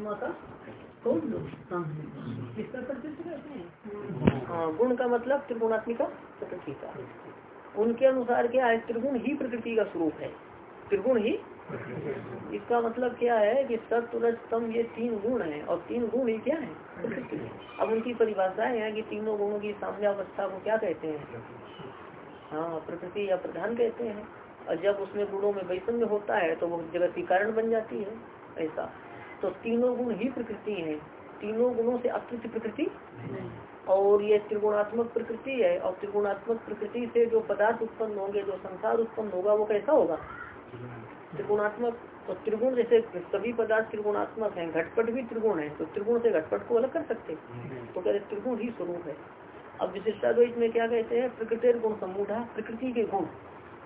आत्मा का कौन लोग? किसका कहते हैं? हाँ गुण का मतलब त्रिगुणात्मिका प्रकृति का। उनके अनुसार क्या है? त्रिगुण ही प्रकृति का स्वरूप है। त्रिगुण ही इसका मतलब क्या है कि तम ये तीन गुण हैं और तीन गुण ही क्या है? प्रकृति अब उनकी परिभाषाएँ है कि तीनों गुणों की साम्यावस्था को क्या कहते हैं? हाँ प्रकृति या प्रधान कहते हैं। और जब उसमें गुणों में वैषम्य होता है तो वो जगत की कारण बन जाती है। ऐसा। तो तीनों गुण ही प्रकृति है। तीनों गुणों से अकृत प्रकृति और ये त्रिगुणात्मक प्रकृति है और त्रिगुणात्मक प्रकृति से जो पदार्थ उत्पन्न होंगे जो संसार उत्पन्न होगा वो कैसा होगा? त्रिगुणात्मक। तो त्रिगुण जैसे सभी पदार्थ त्रिगुणात्मक हैं घटपट भी त्रिगुण है तो त्रिगुण से घटपट को अलग कर सकते तो कहते त्रिगुण ही स्वरूप है। अब विशेषता विशिष्टाद्वैत में क्या कहते हैं? प्रकृति गुण समूढ़ा प्रकृति के गुण।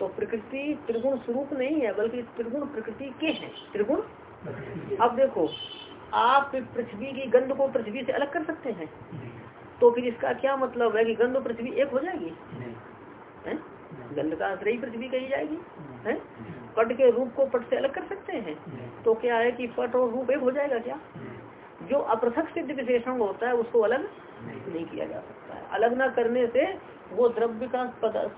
तो प्रकृति त्रिगुण स्वरूप नहीं है बल्कि त्रिगुण प्रकृति के हैं। त्रिगुण अब देखो आप पृथ्वी की गंध को पृथ्वी से अलग कर सकते हैं। तो फिर इसका क्या मतलब है कि गंध पृथ्वी एक हो जाएगी? गंध का आश्रय पृथ्वी कही जाएगी। है? पट के रूप को पट से अलग कर सकते हैं। तो क्या है कि पट और रूप एक हो जाएगा क्या? जो अपृथक सिद्ध विशेषण होता है उसको अलग नहीं। किया जा सकता है। अलग ना करने से वो द्रव्य का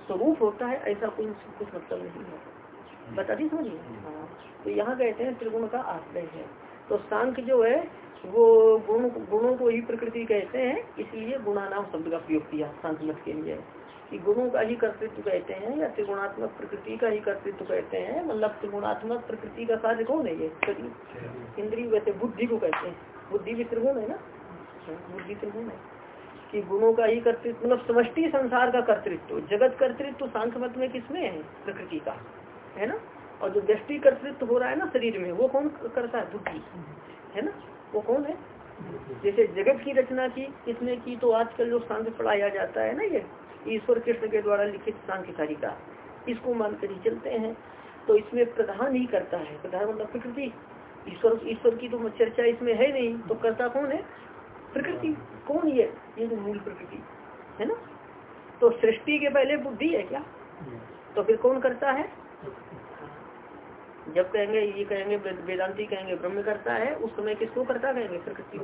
स्वरूप होता है ऐसा कोई कुछ मतलब नहीं है। बता दी समझिए हाँ। तो यहाँ कहते हैं त्रिगुण का आश्रय है। तो सांख्य जो है, वो गुण, गुणों को ही प्रकृति कहते हैं, इसलिए गुणानाम शब्द का प्रयोग किया सांख्य मत के लिए। कि गुणों का ही कर्तृत्व कहते हैं, या त्रिगुणात्मक प्रकृति का ही कर्तृत्व कहते हैं मतलब त्रिगुणात्मक प्रकृति का कार्य कौन है ये? इंद्रिय वैसे बुद्धि को कहते हैं। बुद्धि भी त्रिगुण है ना? बुद्धि त्रिगुण है। कि गुणों का ही कर्तृत्व मतलब समष्टि संसार का कर्तृत्व, जगत कर्तृत्व सांख्य मत में किसमें है? प्रकृति का। है ना? और जो दृष्टि कर्तृत्व हो रहा है ना शरीर में, वो कौन करता है? बुद्धि। है ना? वो कौन है? जैसे जगत की रचना की, इसमें की तो आजकल जो सांख्य पढ़ाया जाता है ना ये, ईश्वर कृष्ण के द्वारा लिखित सांख्य कारिका इसको मानकर ही चलते हैं। तो इसमें प्रधान ही करता है। प्रधान मतलब प्रकृति। ईश्वर ईश्वर की तो चर्चा इसमें है नहीं तो करता कौन है? प्रकृति। कौन ये? ये तो मूल प्रकृति। है ना? तो सृष्टि के पहले बुद्धि है क्या? तो फिर कौन करता है? जब कहेंगे, ये कहेंगे वेदांति कहेंगे, ब्रह्म करता है, उस समय किसको करता कहेंगे? प्रकृति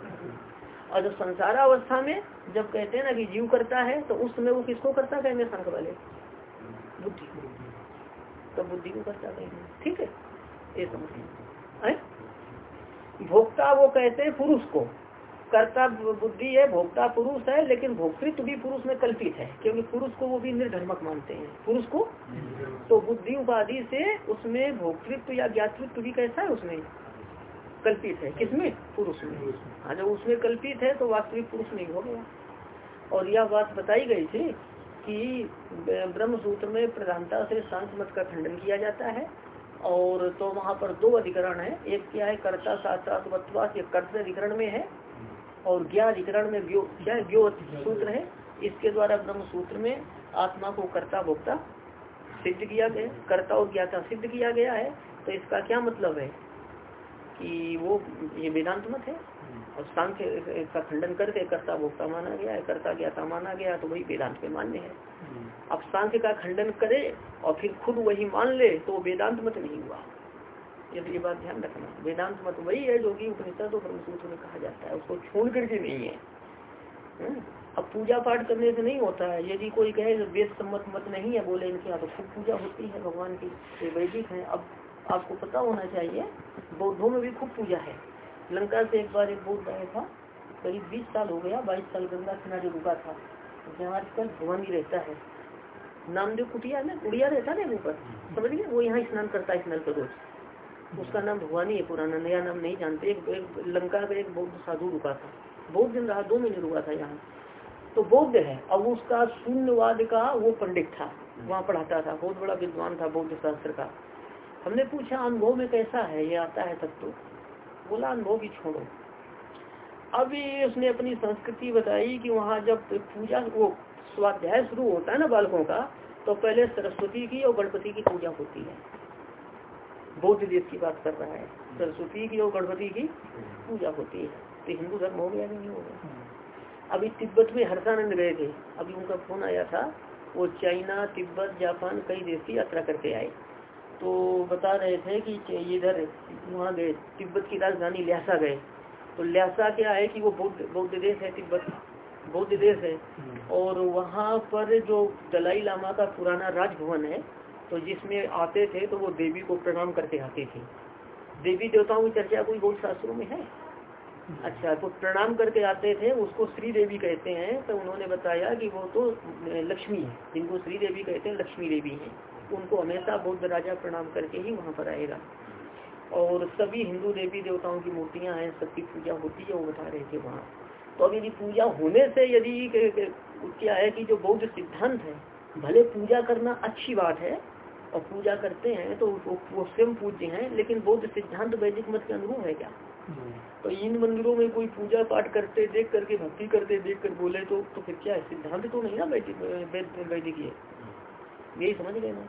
और जब संसार अवस्था में जब कहते हैं ना कि जीव करता है तो उस समय वो किसको करता कहेंगे? संख वाले बुद्धि तो बुद्धि को करता कहेंगे। ठीक है? ये समझ भोक्ता वो कहते हैं पुरुष को। कर्ता बुद्धि है, भोक्ता पुरुष है, लेकिन भोक्तृत्व भी पुरुष में कल्पित है, क्योंकि पुरुष को वो भी निर्धर्मक मानते हैं। पुरुष को? तो बुद्धि उपाधि से उसमें भोक्तृत्व या ज्ञातृत्व भी कैसा है, उसमें कल्पित है। किसमें? पुरुष में। हाँ जब उसमें कल्पित है तो वास्तविक पुरुष नहीं हो गया। और यह बात बताई गई थी कि ब्रह्म सूत्र में प्रधानता से शांत मत का खंडन किया जाता है, और तो वहाँ पर दो अधिकरण है। एक क्या है, कर्ता साक्षात ये कर्त अधिकरण में है और ज्ञा अधिकरण में सूत्र है। इसके द्वारा ब्रह्म सूत्र में आत्मा को कर्ता भोक्ता सिद्ध किया गया, कर्ता और ज्ञाता सिद्ध किया गया है। तो इसका क्या मतलब है कि वो ये वेदांत मत है? और सांख्य का खंडन करके कर्ता भोक्ता माना गया है, कर्ता ज्ञाता माना गया तो वही वेदांत में मान्य है। अब सांख्य का खंडन करे और फिर खुद वही मान ले तो वेदांत मत नहीं हुआ। ये ये बात ध्यान रखना। वेदांत मत, वही है जो कि उपनिषद और ब्रह्मसूत्र में कहा जाता है, उसको छोड़ करके नहीं है। हम्म? अब पूजा पाठ करने से नहीं होता है। यदि कोई कहे वेद सम्मत मत नहीं है, बोले इनके यहाँ तो खूब पूजा होती है, भगवान की वैदिक है। अब आपको पता होना चाहिए, बौद्धों में भी खूब पूजा है। लंका से एक बार एक बौद्ध आया था, करीब बीस साल हो गया, बाईस साल गंगा किनारे रुका था। जहाँ आजकल भगवान रहता है। नामदेव कुटिया ना कुड़िया रहता है ऊपर समझ गए? वो यहाँ स्नान करता है स्नान पर रोज उसका नाम भगवानी है पुराना नया नाम नहीं जानते। एक, एक लंका का एक बौद्ध साधु रुका था। बहुत दिन रहा दो महीने रुका था यहाँ। तो बौद्ध है अब उसका शून्यवाद का वो पंडित था वहाँ पढ़ाता था। बहुत बड़ा विद्वान था बौद्ध शास्त्र का। हमने पूछा अनुभव में कैसा है? ये आता है तब तो। बोला अनुभव भी छोड़ो। अभी उसने अपनी संस्कृति बताई कि वहाँ जब पूजा वो स्वाध्याय शुरू होता है ना बालकों का तो पहले सरस्वती की और गणपति की पूजा होती है। बौद्ध देश की बात कर रहा है। सरस्वती की और गणपति की पूजा होती है। तो हिंदू धर्म हो गया नहीं हो गया? अभी तिब्बत में हर्षानंद गए। थे अभी उनका फ़ोन आया था वो चाइना तिब्बत जापान कई देश की यात्रा करके आए। तो बता रहे थे कि इधर वहाँ गए तिब्बत की राजधानी ल्यासा गए। तो ल्यासा क्या है कि वो बौद्ध बौद्ध देश है तिब्बत बौद्ध देश है। और वहाँ पर जो दलाई लामा का पुराना राजभवन है तो जिसमें आते थे तो वो देवी को प्रणाम करके आते थे। देवी देवताओं की चर्चा कोई बहुत शास्त्रों में है? अच्छा तो प्रणाम करके आते थे, उसको श्री देवी कहते हैं तो उन्होंने बताया कि वो तो लक्ष्मी है। जिनको श्री देवी कहते हैं, लक्ष्मी देवी है। उनको हमेशा बौद्ध राजा प्रणाम करके ही वहाँ पर आएगा। और सभी हिंदू देवी देवताओं की मूर्तियाँ हैं, सबकी पूजा होती है, वो बता रहे थे वहाँ। तो अब यदि पूजा होने से यदि क्या है कि जो बौद्ध सिद्धांत है, भले पूजा करना अच्छी बात है और पूजा करते हैं तो वो स्वयं पूज्य हैं, लेकिन बौद्ध सिद्धांत वैदिक मत के अनुरूप है क्या? तो इन मंदिरों में कोई पूजा पाठ करते, देख करके, भक्ति करते, देख कर बोले तो तो फिर क्या है? सिद्धांत तो नहीं ना वैदिक वैदिक ये। यही समझ गए ना?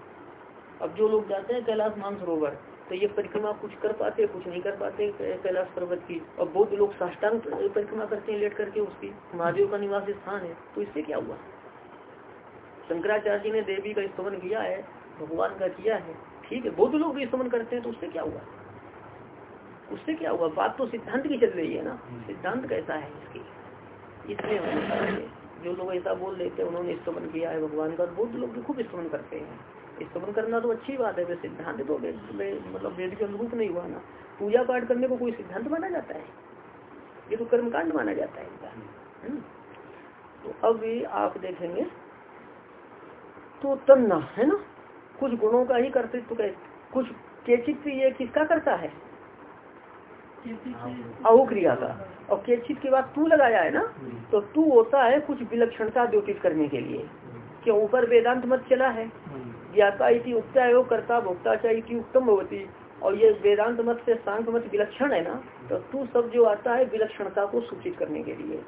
अब जो लोग जाते हैं कैलाश मानसरोवर तो ये परिक्रमा कुछ कर पाते कुछ नहीं कर पाते कैलाश पर्वत की। और बौद्ध लोग साष्टांग परिक्रमा करते हैं, लेट करके उसकी। महादेव का निवास स्थान है तो इससे क्या हुआ? शंकराचार्य ने देवी का स्तमन किया है भगवान का किया है। ठीक है बहुत लोग भी स्तमन करते हैं तो उससे क्या हुआ? उससे क्या हुआ? बात तो सिद्धांत की चल रही है ना। सिद्धांत कैसा है इसकी? इसलिए जो लोग ऐसा बोल देते हैं उन्होंने स्तमन किया है भगवान का बहुत लोग भी खूब स्तमन करते हैं। स्तमन करना तो अच्छी बात है सिद्धांत तो मतलब वेद के अनुरूप नहीं हुआ ना। पूजा पाठ करने को कोई सिद्धांत माना जाता है? ये तो कर्मकांड माना जाता है इनका। हम्म। तो अब आप देखेंगे तो तन्ना है ना? कुछ गुणों का ही कर्तृत्व तो कुछ केचित ये किसका करता है? अहु क्रिया का। और केचित के बाद तू लगाया है ना तो तू होता है कुछ विलक्षणता द्योतित करने के लिए। क्यों? ऊपर वेदांत मत चला है। ज्ञाता इति उक्ता है कर्ता भोक्ता चाहिए उत्तम भवती। और ये वेदांत मत से सांख मत विलक्षण है ना तो तू सब जो आता है विलक्षणता को सूचित करने के लिए।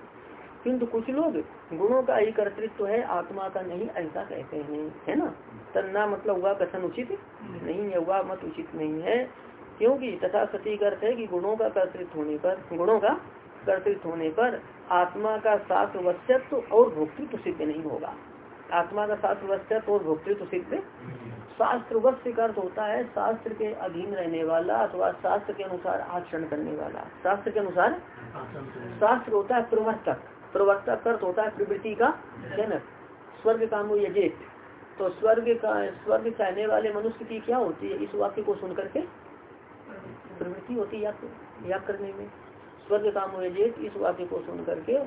किंतु कुछ लोग गुणों का ही कर्तृत्व है आत्मा का नहीं ऐसा कहते हैं है ना? तन्ना मतलब हुआ कथन उचित? नहीं है हुआ मत उचित नहीं है क्योंकि तथा सती अर्थ है कि गुणों का कर्तृत्व होने पर गुणों का कर्तृत्व होने पर आत्मा का शास्त्र वस्यत्व और भोक्तृत्व सिद्ध नहीं होगा। आत्मा का शास्त्र वस्यत्व और भोक्तृत्व सिद्ध शास्त्र वस्त्र का अर्थ होता है शास्त्र के अधीन रहने वाला अथवा शास्त्र के अनुसार आचरण करने वाला। शास्त्र के अनुसार? शास्त्र होता है प्रवर्तक। प्रवर्तक अर्थ होता है प्रवृत्ति का जनक। स्वर्ग काम यजेत। तो स्वर्ग का, स्वर्ग चाहने वाले मनुष्य की क्या होती है? इस वाक्य को सुन करके प्रवृत्ति होती है याद करने में। स्वर्ग काम यजेत, इस वाक्य को सुन करके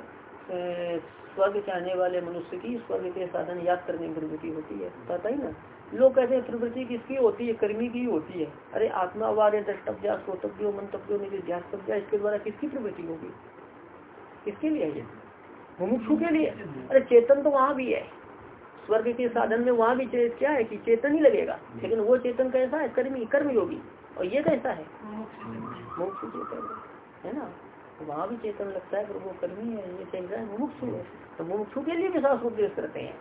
स्वर्ग चाहने वाले मनुष्य की स्वर्ग के साधन याद करने की प्रवृत्ति होती है। पता ही ना? लोग कहते हैं, प्रवृत्ति किसकी होती है? कर्मी की होती है। अरे आत्मा वार्य द्रष्टव्या मंतव्यो निध्यास्तव्या इसके द्वारा किसकी प्रवृत्ति होगी? किसके लिए ये? मुमुक्षु के लिए। अरे चेतन तो वहाँ भी है। स्वर्ग के साधन में वहाँ भी क्या है कि चेतन ही लगेगा। लेकिन वो चेतन कैसा है? कर्मी कर्म योगी और ये कैसा है? मुमुक्षु चेतन है। ना? वहाँ भी चेतन लगता है, पर वो कर्मी है, ये रहा है मुमुक्षु है। तो मुमुक्षु के लिए भी शास्त्र उपदेश करते हैं।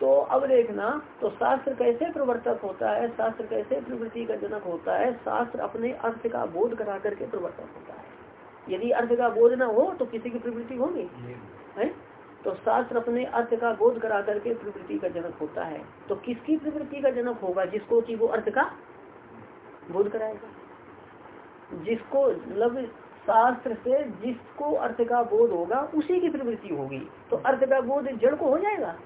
तो अब देखना तो शास्त्र कैसे प्रवर्तक होता है? शास्त्र कैसे प्रवृत्ति का जनक होता है? शास्त्र अपने अर्थ का बोध करा करके प्रवर्तक होता है। यदि अर्थ का बोध ना हो तो किसी की प्रवृत्ति होगी? है तो शास्त्र अपने अर्थ का बोध करा करके प्रवृत्ति का जनक होता है। तो किसकी प्रवृत्ति का जनक होगा? जिसको कि वो अर्थ का बोध कराएगा? जिसको मतलब शास्त्र से जिसको अर्थ का बोध होगा, उसी की प्रवृत्ति होगी। तो अर्थ का बोध जड़ को हो जाएगा?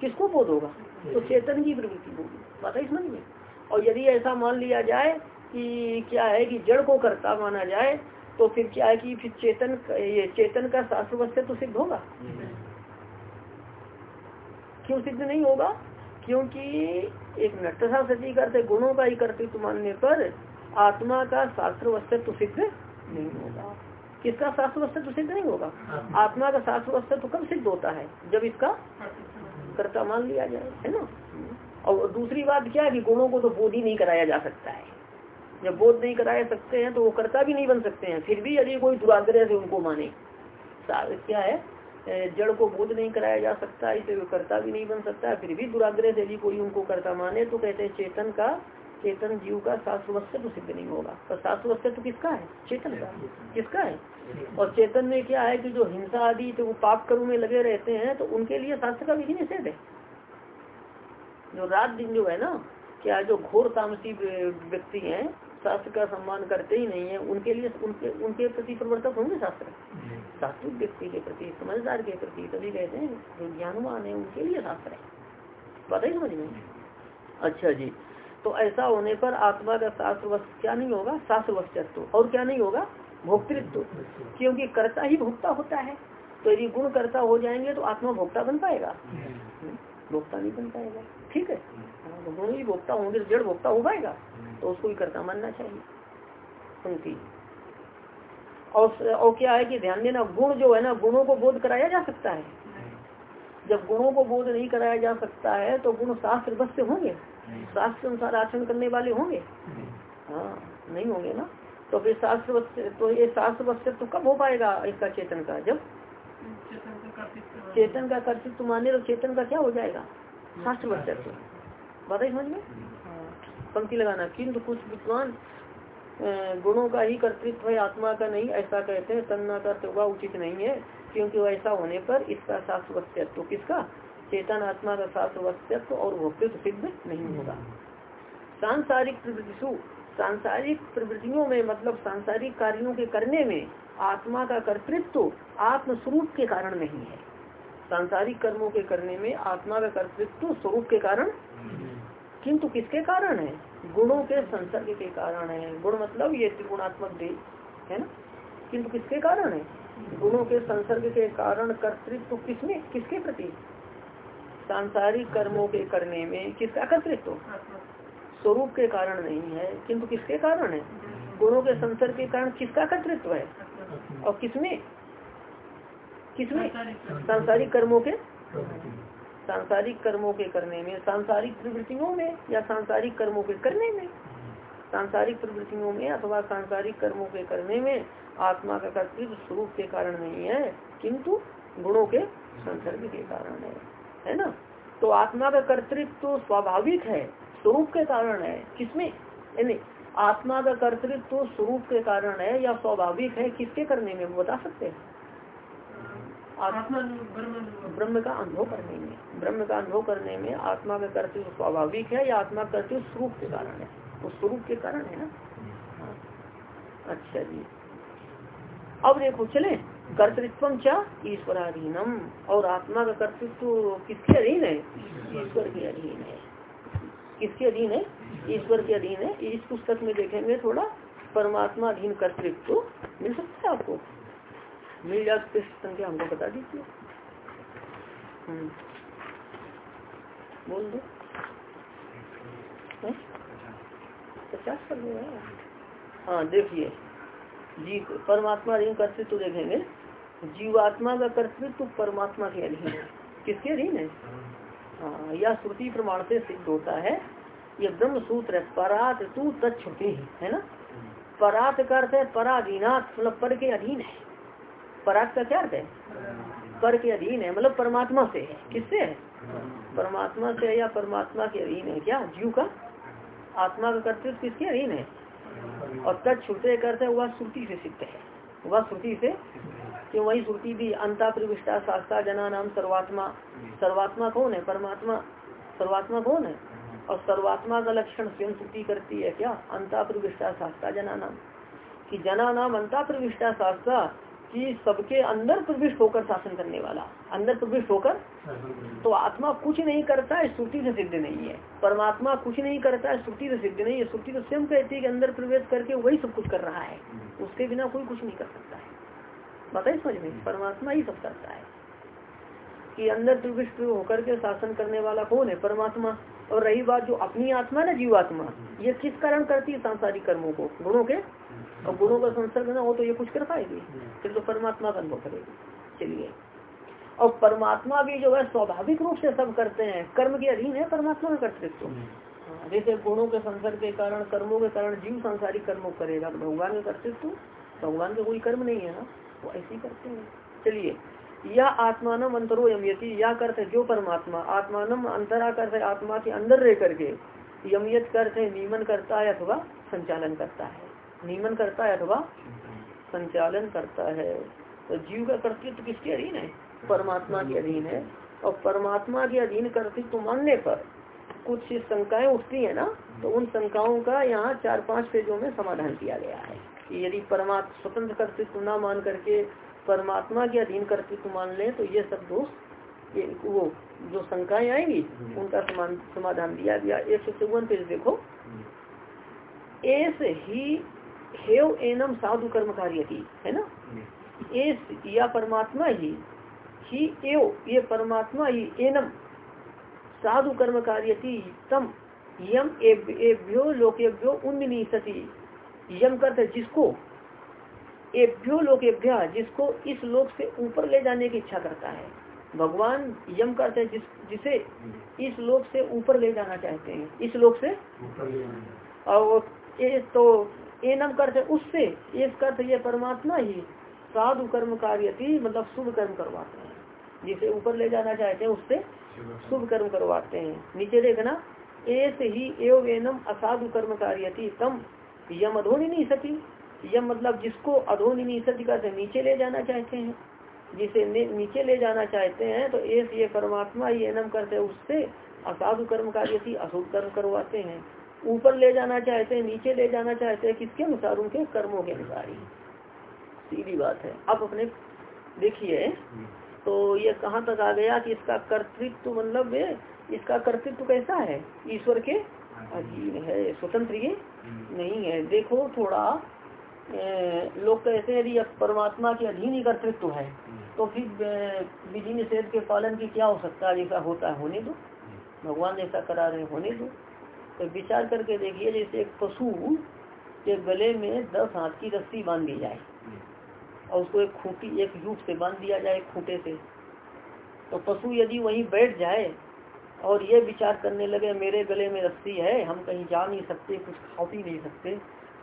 किसको बोध होगा? तो चेतन की प्रवृत्ति होगी। बात है समझ में। और यदि ऐसा मान लिया जाए कि क्या है कि जड़ को करता माना जाए तो फिर क्या है कि फिर चेतन ये चेतन का शास्त्र वस्त्र तो सिद्ध होगा? क्यों सिद्ध नहीं होगा? क्योंकि एक नटसा सती करते, गुणों का ही कर्तृत्व मानने पर आत्मा का शास्त्र वस्त्र तो सिद्ध नहीं होगा। किसका शास्त्र तो सिद्ध नहीं होगा? आत्मा का शास्त्र वस्त्र तो कब सिद्ध होता है? जब इसका कर्ता मान लिया जाए, है ना? और दूसरी बात क्या है कि गुणों को तो बोध ही नहीं कराया जा सकता है। जब बोध नहीं कराया सकते हैं तो वो कर्ता भी नहीं बन सकते हैं। फिर भी यदि कोई दुराग्रह से उनको माने क्या है? जड़ को बोध नहीं कराया जा सकता, इसे कर्ता भी नहीं बन सकता, फिर भी दुराग्रह से यदि कोई उनको कर्ता माने तो कहते हैं चेतन का, चेतन जीव का शास्त्र तो सिद्ध नहीं होगा। पर तो किसका है? चेतन का। किसका है? और चेतन में क्या है कि जो हिंसा आदि तो पाप कर्म में लगे रहते हैं तो उनके लिए शास्त्र का विधि निषेध है। जो रात दिन जो है ना, क्या जो घोर तामसी व्यक्ति हैं शास्त्र का सम्मान करते ही नहीं है उनके लिए उनके उनके प्रति प्रवर्तक होंगे शास्त्र? सात्विक व्यक्ति के प्रति समझदार के प्रति तभी कहते हैं जो ज्ञानवान है उनके लिए शास्त्र है। पता ही? समझ में अच्छा जी तो ऐसा होने पर आत्मा का शास्त्र क्या नहीं होगा? शास्त्र वस्तत्व और क्या नहीं होगा? भोक्तृत्व। क्योंकि कर्ता ही भोक्ता होता है। तो यदि गुण कर्ता हो जाएँगे तो आत्मा भोक्ता बन पाएगा। भोक्ता नहीं बन पाएगा। ठीक है। गुण ही भोक्ता होंगे तो जड़ भोक्ता हो पाएगा। तो उसको भी कर्ता मानना चाहिए। उनकी। और और क्या है कि ध्यान देना, गुण जो है ना, गुणों को बोध कराया जा सकता है। जब गुणों को बोध नहीं कराया जा सकता है तो गुण शास्त्र बस से होंगे। शास्त्र अनुसार आचरण करने वाले होंगे। हाँ नहीं होंगे ना। तो फिर शास्त्र तो ये शास्त्र वस्त्र तो कब हो पाएगा इसका चेतन का? जब चेतन का कर्तृत्व माने तो चेतन का क्या हो जाएगा? शास्त्र वस्त्र बताइए समझ में। पंक्ति लगाना। किंतु कुछ विद्वान गुणों का ही कर्तृत्व है, आत्मा का नहीं, ऐसा कहते हैं, तन्ना का तो उचित नहीं है, क्योंकि ऐसा होने पर इसका शास्त्र किसका? चेतन आत्मा का शास्त्र और भोक्तृत्व सिद्ध नहीं होगा। सांसारिक प्रवृत्तिशु सांसारिक प्रवृत्तियों में मतलब सांसारिक कार्यों के करने में, आत्मा का कर्तृत्व आत्मस्वरूप के कारण नहीं है। सांसारिक कर्मों के करने में आत्मा का कर्तृत्व स्वरूप के कारण किंतु किसके कारण है? गुणों के संसर्ग के कारण है। गुण मतलब ये त्रिगुणात्मक देह, है ना? किंतु किसके कारण है? गुणों के संसर्ग के कारण कर्तृत्व किसमें, किसके प्रति? सांसारिक कर्मों के करने में किसका? कर्तृत्व। स्वरूप के कारण नहीं है, किंतु किसके कारण है? गुणों के संसर्ग के कारण किसका कर्तृत्व है? और किसमें? किसमें? सांसारिक कर्मों के? सांसारिक कर्मों के करने में, सांसारिक प्रवृत्तियों में या सांसारिक कर्मों के करने में? सांसारिक प्रवृत्तियों में अथवा सांसारिक कर्मों के करने में आत्मा का कर्तृत्व स्वरूप के कारण नहीं है, किंतु गुणों के संसर्ग के कारण है। है ना? तो आत्मा का कर्तृत्व स्वाभाविक है, स्वरूप के कारण है। किसमें? यानी आत्मा का कर्तृत्व स्वरूप के कारण है या स्वाभाविक है, किसके करने में? बता सकते हैं। ब्रह्म का अनुभव करने में ब्रह्म का अनुभव करने में आत्मा का कर्तव्य स्वाभाविक है या आत्मा कर्तव्य स्वरूप के कारण है? वो स्वरूप के कारण है ना? हाँ। अच्छा जी। अब देखो चले। कर्तृत्व क्या ईश्वराधीनम। और आत्मा का कर्तृत्व किसके अधीन है? ईश्वर के अधीन है। किसके अधीन है? ईश्वर के अधीन है। इस पुस्तक में देखेंगे थोड़ा परमात्मा अधीन कर्तृत्व। मिल सकता है आपको? मिल जाए तो संख्या हमको बता दीजिए हम्म। बोल दो। पचास कर दो हाँ। देखिए, जी, परमात्मा अधीन कर्तृत्व देखेंगे। जीवात्मा का कर्तृत्व परमात्मा के अधीन है। किसके अधीन है? हाँ यह श्रुति प्रमाण से सिद्ध होता है, ये ब्रह्म सूत्र है, परात तू तत्छुटी है ना? परात करते पराधीनाथ मतलब पर के अधीन है। पराग का क्या अर्थ है? पर के अधीन है मतलब परमात्मा से। है किससे? है परमात्मा से या परमात्मा के अधीन है? क्या? जीव का? आत्मा का कर्तव्य किसके अधीन है। और तत् छुटे करते वह श्रुति से सिद्ध है। वह श्रुति से क्यों वही श्रुति भी अंता प्रविष्टा शास्त्रा जना नाम सर्वात्मा। सर्वात्मा कौन है? परमात्मा। सर्वात्मा कौन है? और सर्वात्मा का लक्षण स्वयं श्रुति करती है क्या? अंता प्रविष्टा शास्त्रा जना नाम की जना नाम अंता प्रविष्टा शास्त्रा कि सबके अंदर प्रविष्ट होकर शासन करने वाला, अंदर प्रविष्ट होकर। तो आत्मा कुछ नहीं करता है श्रुति से सिद्ध नहीं है। परमात्मा कुछ नहीं करता है श्रुति से सिद्ध नहीं है। श्रुति तो स्वयं कहती है कि अंदर प्रवेश करके वही सब कुछ कर रहा है। उसके बिना कोई कुछ नहीं कर सकता है। बताइए समझ में, परमात्मा ही सब करता है। कि अंदर प्रविष्ट होकर के शासन करने वाला कौन है? परमात्मा। और रही बात जो अपनी आत्मा ना, जीवात्मा, ये किस कारण करती है सांसारिक कर्मों को? गुणों के और गुणों का संसर्ग ना हो तो ये कुछ कर पाएगी। फिर तो परमात्मा का अनुभव करेगी। चलिए। और परमात्मा भी जो है स्वाभाविक रूप से सब करते हैं। कर्म के अधीन है परमात्मा का कर्तृत्व। हाँ, जैसे गुणों के संसर्ग के कारण कर्मों के कारण जीव संसारिक कर्मों करेगा तो भगवान का कर्तृत्व भगवान का कोई कर्म नहीं है ना। वो ऐसे ही करते हैं। चलिए। या आत्मानम अंतरो यमयति या करते जो परमात्मा आत्मानम अंतरा करते आत्मा के अंदर रह करके यमयत करते नियमन करता है अथवा संचालन करता है। नियमन करता है अथवा संचालन करता है। तो जीव का कर्तृत्व किसके अधीन है? परमात्मा के अधीन है। और परमात्मा के अधीन कर्तृत्व मानने पर कुछ शंकाएँ उठती है ना तो उन शंकाओं का यहाँ चार पाँच पेजों में समाधान किया गया है कि यदि परमात्मा स्वतंत्र कर्तृत्व न मान करके परमात्मा के अधीन कर्तृत्व मान ले तो ये सब दोष वो जो शंकाएँ आएँगी, उनका समाधान दिया गया। एक सौ चौवन पेज देखो। एस ही हेव एनम साधु कर्म कार्य की है ना? एस या परमात्मा ही ही एव ये परमात्मा ही एनम साधु कर्म कार्य तम यम एभ्यो लोकेभ्यो उन्नीसति यम करते जिसको एभ्यो लोकेभ्या जिसको इस लोक से ऊपर ले जाने की इच्छा करता है। भगवान यम करते जिस जिसे इस लोक से ऊपर ले जाना चाहते हैं। इस लोक से? और ये तो एनम करते, उससे इस करते ये परमात्मा ही साधु कर्म कार्य मतलब शुभ कर्म करवाते हैं। जिसे ऊपर ले जाना चाहते हैं, उससे शुभ कर्म करवाते हैं। नीचे देखना एस ही एवं एनम असाधु कर्म कार्य तम यम अधोनी नहीं सती। यम मतलब जिसको अधोनी नहीं सती का नीचे ले जाना चाहते हैं। जिसे नीचे ले जाना चाहते हैं तो एस ये परमात्मा ये एनम करते उससे असाधु कर्म कार्य थी, अशुभ कर्म करवाते हैं। ऊपर ले जाना चाहते हैं नीचे ले जाना चाहते हैं किसके अनुसार उनके कर्मों के अनुसार ही। सीधी बात है। अब अपने देखिए तो ये कहाँ तक आ गया कि इसका कर्तृत्व मतलब इसका कर्तृत्व कैसा है? ईश्वर के अधीन है स्वतंत्र ये नहीं है। देखो थोड़ा लोग कहते हैं यदि परमात्मा के अधीन ही कर्तृत्व है। तो फिर विधि निषेध के पालन की क्या हो सकता है? जैसा होता है होने दो। भगवान ऐसा करा रहे होने दो। तो विचार करके देखिए, जैसे एक पशु के गले में दस हाथ की रस्सी बाँध दी जाए और उसको एक खूटी, एक युग से बाँध दिया जाए खूटे से तो पशु यदि वहीं बैठ जाए और ये विचार करने लगे, मेरे गले में रस्सी है, हम कहीं जा नहीं सकते, कुछ खा पी नहीं सकते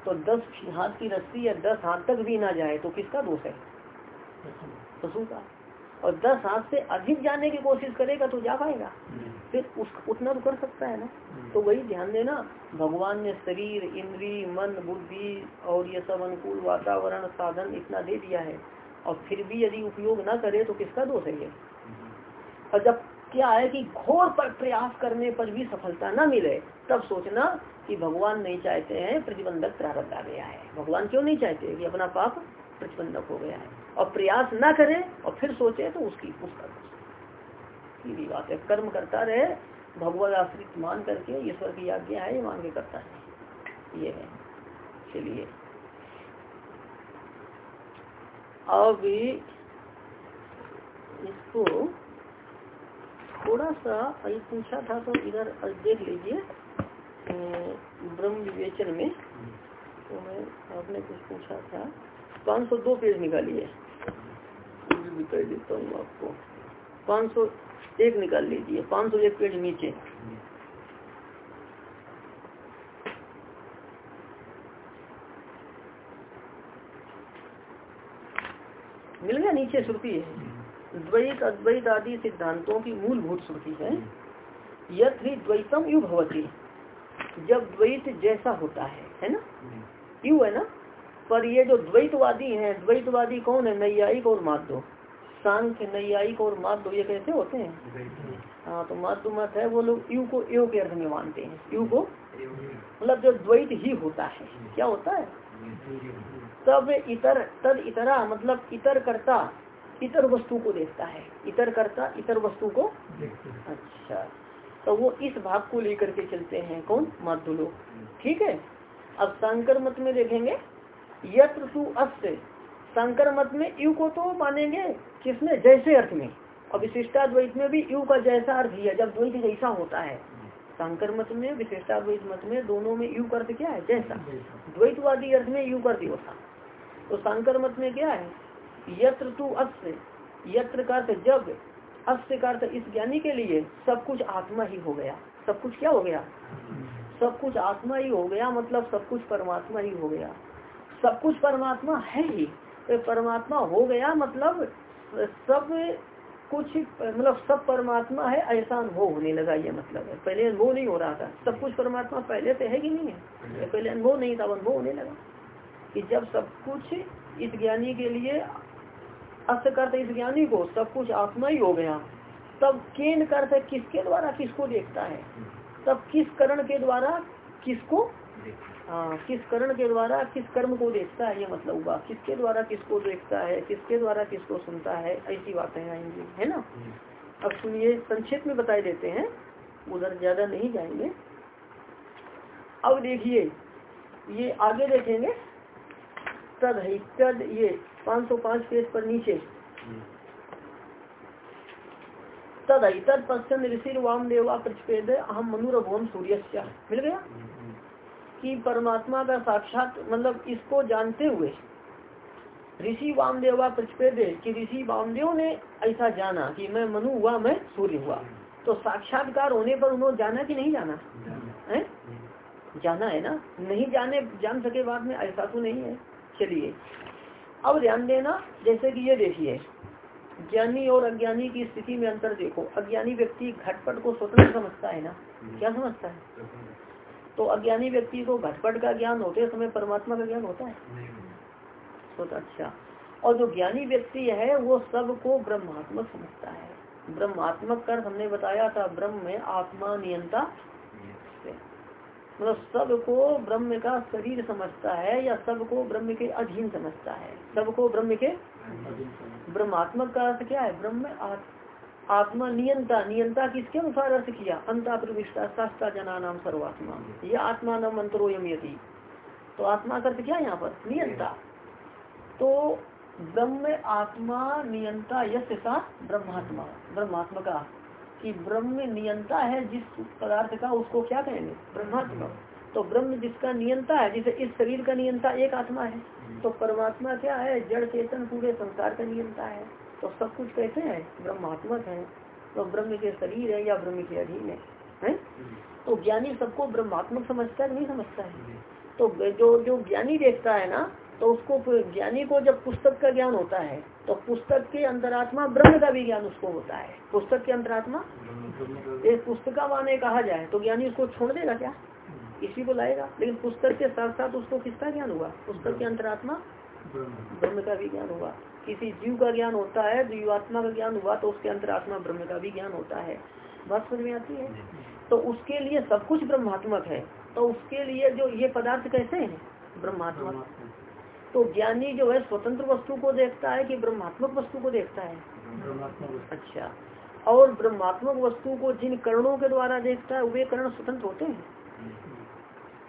तो दस हाथ की रस्सी या दस हाथ तक भी ना जाए तो किसका दोष है? पशु का। और दस हाथ से अधिक जाने की कोशिश करेगा तो जा पाएगा। फिर उस उतना तो कर सकता है ना। तो वही ध्यान देना भगवान ने शरीर इंद्री मन बुद्धि और ये सब अनुकूल वातावरण साधन इतना दे दिया है। और फिर भी यदि उपयोग ना करे तो किसका दोष है ये? और जब क्या है कि घोर पर प्रयास करने पर भी सफलता न मिले तब सोचना कि भगवान नहीं चाहते हैं प्रतिबंधक प्रारंभ आ गया है। भगवान क्यों नहीं चाहते कि अपना पाप प्रतिबंधक हो गया है। और प्रयास ना करे और फिर सोचे तो उसकी उसका सीधी बात है, कर्म करता रहे, भगवत आश्रित मान करके ईश्वर की आज्ञा है, ये मान के करता है। ये है। चलिए। अब इसको थोड़ा सा अभी पूछा था तो इधर देख लीजिए। ब्रह्म विवेचन में। तो मैं आपने कुछ पूछा था। 502 पेज निकालिए बता देता हूँ आपको। 500 एक निकाल लीजिए पाँच सौ एक पेज नीचे। मिल गया नीचे श्रुति? है द्वैत अद्वैत आदि सिद्धांतों की मूलभूत श्रुति है। यथ ही द्वैतम यु भवती जब द्वैत जैसा होता है है ना? यू है ना? पर ये जो द्वैतवादी हैं, द्वैतवादी कौन है? नैयायिक और माधव। सांख्य नैयायिक और माध्य ये कैसे होते हैं? हाँ तो माध्य मत है, वो लोग यू को यू के अर्थ में मानते हैं। यू को? मतलब जो द्वैत ही होता है। क्या होता है? तब इतर, तद इतरा मतलब इतर करता, इतर वस्तु को देखता है। इतर करता, इतर वस्तु को अच्छा। तो वो इस भाग को लेकर के चलते हैं कौन? माध्य लोग। ठीक है? अब शंकर मत में देखेंगे। यत्र तू अस्य। शंकर मत में यु को तो मानेंगे किसमें जैसे अर्थ में। और विशिष्टाद्वैत में भी यू का जैसा अर्थ ही है, जब द्वैत जैसा होता है। शंकर मत में, विशिष्टाद्वैत मत में दोनों में यू अर्थ क्या है? जैसा। द्वैतवादी अर्थ में यू अर्थ होता। तो शंकर मत में क्या है? यत्र तू अस्य। यत्र का जब अस्य का इस ज्ञानी के लिए सब कुछ आत्मा ही हो गया। सब कुछ क्या हो गया? सब कुछ आत्मा ही हो गया मतलब सब कुछ परमात्मा ही हो गया। सब कुछ परमात्मा है ही। तो परमात्मा हो गया मतलब सब कुछ मतलब सब परमात्मा है ऐसा अनुभव होने लगा ये मतलब है। पहले अनुभव नहीं हो रहा था। सब कुछ परमात्मा पहले से है कि नहीं है? पहले अनुभव नहीं था अनुभव होने लगा। कि जब सब कुछ इस ज्ञानी के लिए अस्त करते, इस ज्ञानी को सब कुछ आत्मा ही हो गया, तब केन करते, किसके द्वारा किसको देखता है? तब किस करण के द्वारा किसको हाँ किस करण के द्वारा किस कर्म को देखता है ये मतलब हुआ? किसके द्वारा किसको देखता है? किसके द्वारा किसको सुनता है? ऐसी बातें आएँगी है ना? अब सुनिए संक्षेप में बताए देते हैं। उधर ज़्यादा नहीं जाएँगे। अब देखिए ये आगे देखेंगे। तद है तद ये 505 पेज पर नीचे। तद है तद पश्चिम ऋषि वाम देवा प्रतिपेद अहम मनुरभुवन सूर्य मिल गया? कि परमात्मा का साक्षात मतलब इसको जानते हुए ऋषि वामदेवा प्रतिपेद कि ऋषि वामदेव ने ऐसा जाना कि मैं मनु हुआ मैं सूर्य हुआ। तो साक्षात्कार होने पर उन्होंने जाना कि नहीं जाना। है? जाना है ना? नहीं जाने जान सके बाद में ऐसा तो नहीं है। चलिए अब ध्यान देना जैसे कि ये देखिए ज्ञानी और अज्ञानी की स्थिति में अंतर देखो। अज्ञानी व्यक्ति घटपट को स्वतंत्र समझता है ना? क्या समझता है? तो अज्ञानी व्यक्ति को घटपट का ज्ञान होते समय परमात्मा का ज्ञान होता है? तो अच्छा। और जो ज्ञानी व्यक्ति है वो सबको ब्रह्मात्मक समझता है। ब्रह्मात्मक कर हमने बताया था ब्रह्म में आत्मा नियंता मतलब सबको ब्रह्म का शरीर समझता है या सबको ब्रह्म के अधीन समझता है? सबको ब्रह्म के ब्रह्मात्मक का अर्थ क्या है? ब्रह्म आत्मा नियंता नियंता किसके अनुसार अर्थ किया? अंता प्रविष्टा शास्त्रा जना नाम सर्वात्मा। ये आत्मा नाम अंतरोयम यदि तो आत्मा का अर्थ क्या यहाँ पर? नियंता। तो ब्रह्म आत्मा नियंता यश सा ब्रह्मात्मा। ब्रह्मात्मा का कि ब्रह्म नियंता है जिस पदार्थ का उसको क्या कहेंगे? ब्रह्मात्मा। तो ब्रह्म जिसका नियंता है, जिसे इस शरीर का नियंता एक आत्मा है। तो परमात्मा क्या है? जड़ चेतन पूरे संसार का नियंता है। तो सब कुछ कैसे है ब्रह्मात्मक है तो ब्रह्म के शरीर है या ब्रह्म के अधीन है, है? तो ज्ञानी सबको ब्रह्मात्मक समझता है नहीं समझता है? तो जो जो ज्ञानी देखता है ना तो उसको ज्ञानी को जब पुस्तक का ज्ञान होता है तो पुस्तक के अंतरात्मा ब्रह्म का भी ज्ञान उसको होता है। पुस्तक के अंतरात्मा? एक पुस्तका माने कहा जाए तो ज्ञानी उसको छोड़ देगा क्या? इसी को लाएगा? लेकिन पुस्तक के साथ साथ उसको किसका ज्ञान हुआ? पुस्तक के अंतरात्मा ब्रह्म का भी ज्ञान हुआ। किसी जीव का ज्ञान होता है जीवात्मा का ज्ञान हुआ तो उसके अंतरात्मा ब्रह्म का भी ज्ञान होता है। बात समझ में आती है? तो उसके लिए सब कुछ ब्रह्मात्मक है। तो उसके लिए जो ये पदार्थ कैसे है? ब्रह्मात्मक। तो ज्ञानी जो है स्वतंत्र वस्तु को देखता है कि ब्रह्मात्मक वस्तु को देखता है? अच्छा। और ब्रह्मात्मक वस्तु को जिन करणों के द्वारा देखता है वे करण स्वतंत्र होते हैं?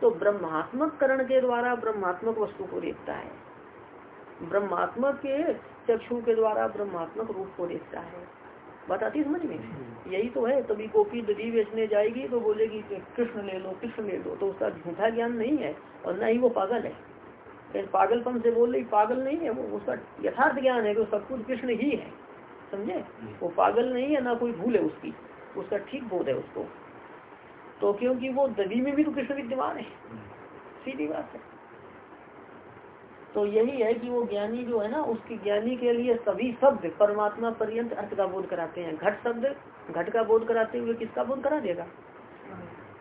तो ब्रह्मात्मक करण के द्वारा ब्रह्मात्मक वस्तु को देखता है। ब्रह्मात्मक के चक्षु के द्वारा ब्रह्मात्मक रूप को देखता है। बताती समझ में? यही तो है, तभी गोपी दधी बेचने जाएगी तो बोलेगी कृष्ण ले लो, कृष्ण ले लो। तो उसका झूठा ज्ञान नहीं है और न ही वो पागल है। पागलपन से बोल रही, पागल नहीं है वो, उसका यथार्थ ज्ञान है कि सब कुछ कृष्ण ही है। समझे? वो पागल नहीं है, ना कोई भूल है उसकी। उसका ठीक बोध है उसको। तो क्योंकि वो दधी में भी तो कृष्ण विद्यमान है। सीधी बात है। तो यही है कि वो ज्ञानी जो है ना, उसकी ज्ञानी के लिए सभी शब्द परमात्मा पर्यंत अर्थ का बोध कराते हैं। घट शब्द, घट का बोध कराते हुए किसका बोध करा देगा?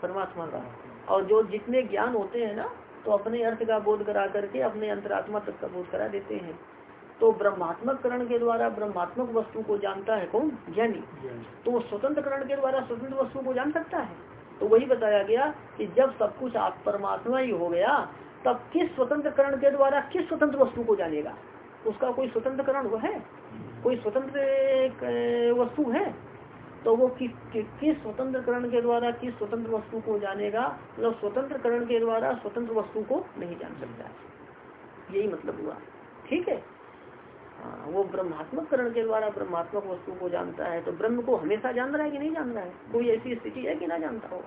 परमात्मा का। और जो जितने ज्ञान होते हैं ना तो अपने अर्थ का बोध करा करके अपने अंतरात्मा तक का बोध करा देते हैं। तो ब्रह्मात्मक करण के द्वारा ब्रह्मात्मक वस्तु को जानता है कौन? ज्ञानी। तो स्वतंत्र करण के द्वारा स्वतंत्र वस्तु को जान सकता है? तो वही बताया गया कि जब सब कुछ आप परमात्मा ही हो गया तब किस स्वतंत्र करण के द्वारा किस स्वतंत्र वस्तु को जानेगा? उसका कोई स्वतंत्र करण वो है? कोई स्वतंत्र वस्तु है? तो वो कि, कि, किस स्वतंत्र करण के द्वारा किस स्वतंत्र वस्तु को जानेगा? मतलब स्वतंत्र करण के द्वारा स्वतंत्र वस्तु को नहीं जान सकता। यही मतलब हुआ। ठीक है? वो ब्रह्मात्मक करण के द्वारा ब्रह्मात्मक वस्तु को जानता है तो ब्रह्म को हमेशा जान रहा है कि नहीं जान रहा है? कोई ऐसी स्थिति है कि ना जानता हो?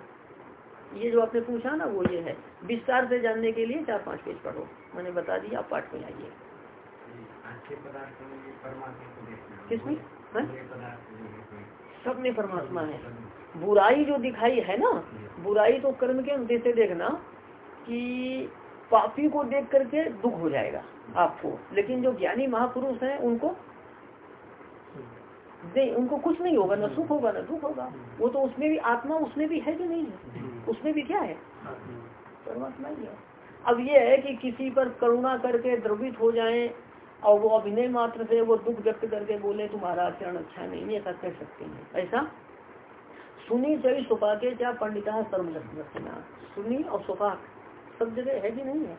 ये जो आपने पूछा ना वो ये है। विस्तार से जानने के लिए चार पाँच पेज पढ़ो। मैंने बता दिया आप पाठ में आइए। किसमें? सब में परमात्मा है। बुराई जो दिखाई है ना बुराई तो कर्म के अनुदेश से देखना कि पापी को देख करके दुख हो जाएगा आपको। लेकिन जो ज्ञानी महापुरुष हैं उनको दे उनको कुछ नहीं होगा न सुख होगा न दुख होगा। वो तो उसमें भी आत्मा उसमें भी है कि नहीं? है उसमें भी क्या है? परमात्मा ही है। अब ये है कि किसी पर करुणा करके द्रवित हो जाए और वो अभिनय मात्र से वो दुख व्यक्त करके बोले तुम्हारा आचरण अच्छा नहीं है ऐसा कह सकते हैं। ऐसा? सुनी चई सुपाके क्या पंडिता सर्वलक्षणा सुनी और सुपाक सब जगह है कि नहीं है?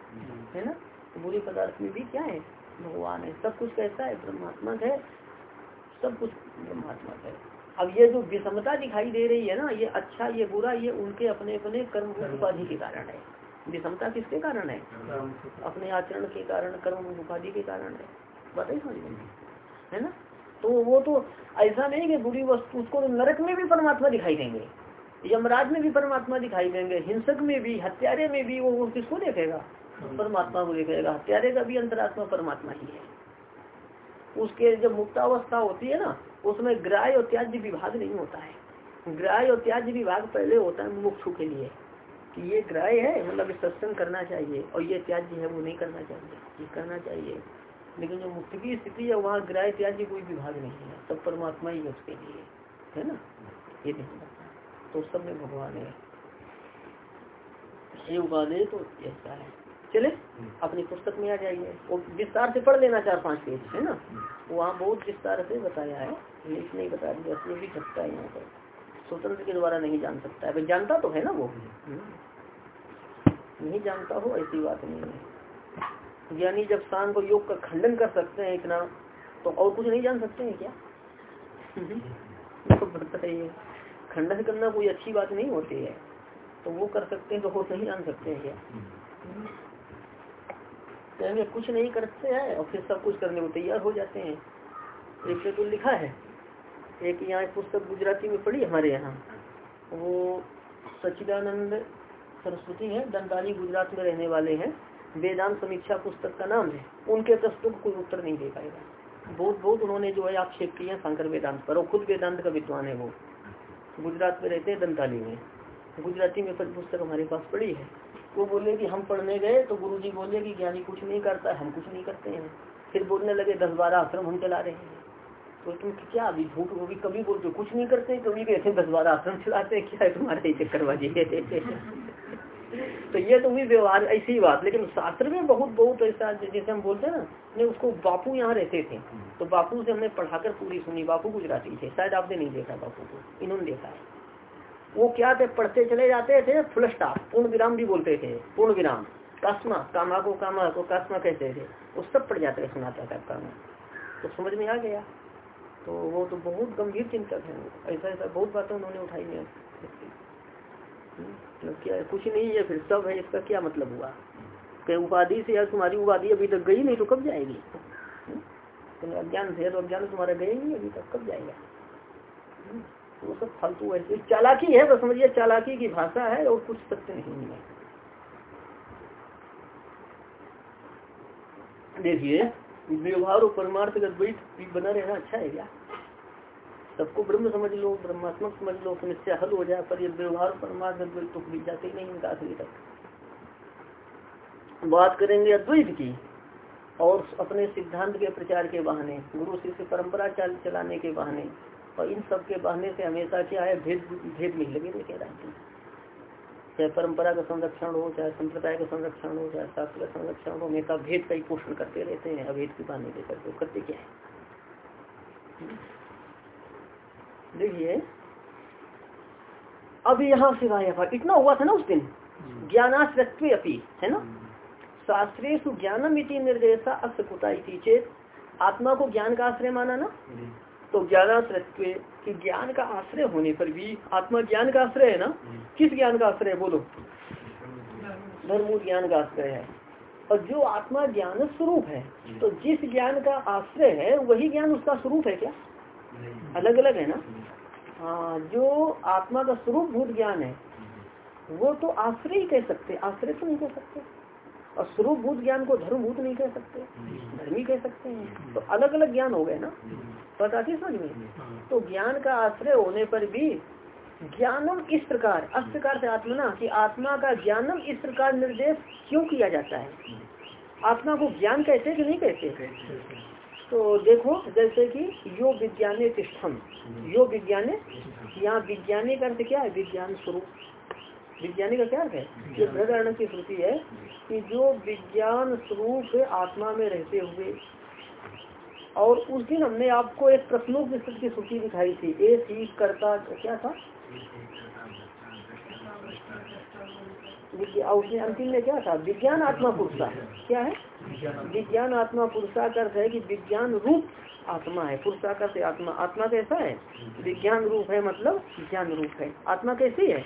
है ना? बुरी पदार्थ में भी क्या है? भगवान है सब कुछ कैसा है परमात्मा है। सब कुछ ब्रह्मात्मक है। अब ये जो विषमता दिखाई दे रही है ना, ये अच्छा ये बुरा, ये उनके अपने अपने कर्म उपाधि के कारण है। विषमता किसके कारण है? अपने आचरण के कारण, कर्म उपाधि के कारण है। बताइए है ना? तो वो तो ऐसा नहीं कि बुरी वस्तु, उसको तो नरक में भी परमात्मा दिखाई देंगे, यमराज में भी परमात्मा दिखाई देंगे, हिंसक में भी, हत्यारे में भी वो किसको देखेगा? परमात्मा को देखेगा। हत्यारे का भी अंतरात्मा परमात्मा ही है। उसके जब मुक्तावस्था होती है ना, उसमें ग्राय और त्याज्य विभाग नहीं होता है। ग्राय और त्याज्य विभाग पहले होता है मुक्षु के लिए, कि ये ग्राय है मतलब सत्संग करना चाहिए, और ये त्याज्य है, वो नहीं करना चाहिए, ये करना चाहिए। लेकिन जो मुक्ति की स्थिति है, वहाँ ग्राह त्याज्य कोई विभाग नहीं है, सब परमात्मा ही है उसके लिए, है ना? ये नहीं तो सब में भगवान है। ये उपाधि तो ऐसा है। चले अपनी पुस्तक में आ जाइए। वो विस्तार से पढ़ लेना चार पाँच पेज है ना? वहाँ बहुत विस्तार से बताया है लिख नहीं बता दिया ये भी घटता है यहाँ पर। स्वतंत्र के द्वारा नहीं जान सकता है। जानता तो है ना वो? हम्म। नहीं जानता हो ऐसी बात नहीं है। ज्ञानी जब शांत को योग का खंडन कर सकते हैं इतना तो और कुछ नहीं जान सकते हैं क्या? तो ये खंडन करना कोई अच्छी बात नहीं होती है। तो वो कर सकते हैं तो हो नहीं जान सकते हैं क्या? कहेंगे कुछ नहीं करते हैं और फिर सब कुछ करने को तैयार हो जाते हैं। एक तो लिखा है, एक यहाँ पुस्तक गुजराती में पढ़ी हमारे यहाँ। वो सचिदानंद सरस्वती है, दंताली गुजरात में रहने वाले हैं। वेदांत समीक्षा पुस्तक का नाम है। उनके प्रश्नों को कोई उत्तर नहीं दे पाएगा। बहुत बहुत उन्होंने जो है आक्षेप किया शंकर वेदांत पर और खुद वेदांत का विद्वान है वो। गुजरात में रहते हैं, दंताली में। गुजराती में पुस्तक हमारे पास पड़ी है। वो बोले कि हम पढ़ने गए तो गुरु जी बोले कि ज्ञानी कुछ नहीं करता, हम कुछ नहीं करते हैं। फिर बोलने लगे, दस बारह आश्रम हम चला रहे हैं। तो तुम क्या अभी झूठ वो भी कभी बोलते कुछ नहीं करते, कभी कहते दस बारह आश्रम चलाते हैं क्या है तुम्हारे चक्करबाजी? तो ये तो भी व्यवहार, ऐसी ही बात। लेकिन शास्त्र में बहुत बहुत ऐसा जैसे हम बोलते हैं ना उसको बापू यहाँ रहते थे। तो बापू से हमने पढ़ाकर पूरी सुनी, बापू गुजराती थे। शायद आपने नहीं देखा बापू को, इन्होंने देखा है। वो क्या थे? पढ़ते चले जाते थे फुलस्टा पूर्ण विराम भी बोलते थे, पूर्ण विराम। कास्मा कामा को कामा को कास्मा कहते थे। वो सब पढ़ जाते सुनाता था कामा। तो समझ में आ गया। तो वो तो बहुत गंभीर चिंतक है ऐसा ऐसा बहुत बातें उन्होंने उठाई है। तो क्या कुछ नहीं है फिर, सब है, इसका क्या मतलब हुआ? कि उपाधि से यार तुम्हारी उपाधि अभी तक गई नहीं तो कब जाएगी? तुम्हें अज्ञान से तो अज्ञान तुम्हारा गए नहीं अभी तक, कब जाएगा? वो सब फालतू ऐसे। चालाकी है तो समझिए, चालाकी की भाषा है और कुछ सत्य नहीं है। देखिए, व्यवहार और परमार्थ का द्वैत बना रहना अच्छा है क्या? सबको ब्रह्म समझ लो ब्रह्मात्मक समझ लो समस्या हल हो जाए, पर ये व्यवहार परमार्थ द्वैत तो भी जाते ही नहीं इनका आखिरी तक। बात करेंगे अद्वैत की और अपने सिद्धांत के प्रचार के बहाने, गुरु शिष्य परंपरा चल चलाने के बहाने। और इन सब के बहाने से हमेशा क्या है भेद भेद नहीं लगे देखे रहते चाहे परंपरा का संरक्षण हो चाहे संप्रदाय का संरक्षण हो चाहे शास्त्र का संरक्षण हो हमेशा भेद का ही पोषण करते रहते हैं अभेद की बहाने लेकर के करते क्या है? देखिए अब यहाँ सिवाय इतना हुआ था ना उस दिन ज्ञानाश्रत्व अपी है ना? शास्त्रीय ज्ञानम इति निर्देशा अस्तुता चेत आत्मा को ज्ञान का आश्रय माना ना? तो ज्ञानाश्रत्व कि ज्ञान का आश्रय होने पर भी आत्मा ज्ञान का आश्रय है ना? किस ज्ञान का आश्रय बोलो। धर्म ज्ञान का आश्रय है। और जो आत्मा ज्ञान स्वरूप है तो जिस ज्ञान का आश्रय है, वही ज्ञान उसका स्वरूप है क्या? अलग अलग है ना? हाँ जो आत्मा का स्वरूप भूत ज्ञान है, वो तो आश्रय ही कह सकते आश्रय तो नहीं कह सकते। और स्वरूप भूत ज्ञान को धर्म भूत नहीं कह सकते, धर्मी कह सकते हैं। तो अलग अलग ज्ञान हो गए ना? पता थी समझ में? तो ज्ञान का आश्रय होने पर भी ज्ञानम इस प्रकार अस प्रकार से आत्मना, कि आत्मा का ज्ञानम इस प्रकार निर्देश क्यों किया जाता है? आत्मा को ज्ञान कहते कि नहीं कहते? तो देखो, जैसे कि यो विज्ञान तिष्ठम। यो विज्ञान, यहाँ विज्ञानी का अर्थ क्या है? विज्ञान स्वरूप। विज्ञानी का क्या है? ये बृहदारण की श्रुति है कि जो विज्ञान स्वरूप आत्मा में रहते हुए और उस दिन हमने आपको एक प्रश्नों की सूची दिखाई थी। ए सी करता क्या था? उसमें अंतिम में क्या था? विज्ञान आत्मा पुरुषा क्या है? विज्ञान आत्मा। पुरुषा का अर्थ है कि विज्ञान रूप आत्मा है। पुरुषा का से आत्मा। आत्मा कैसा है? विज्ञान रूप है मतलब ज्ञान रूप है। आत्मा कैसी है?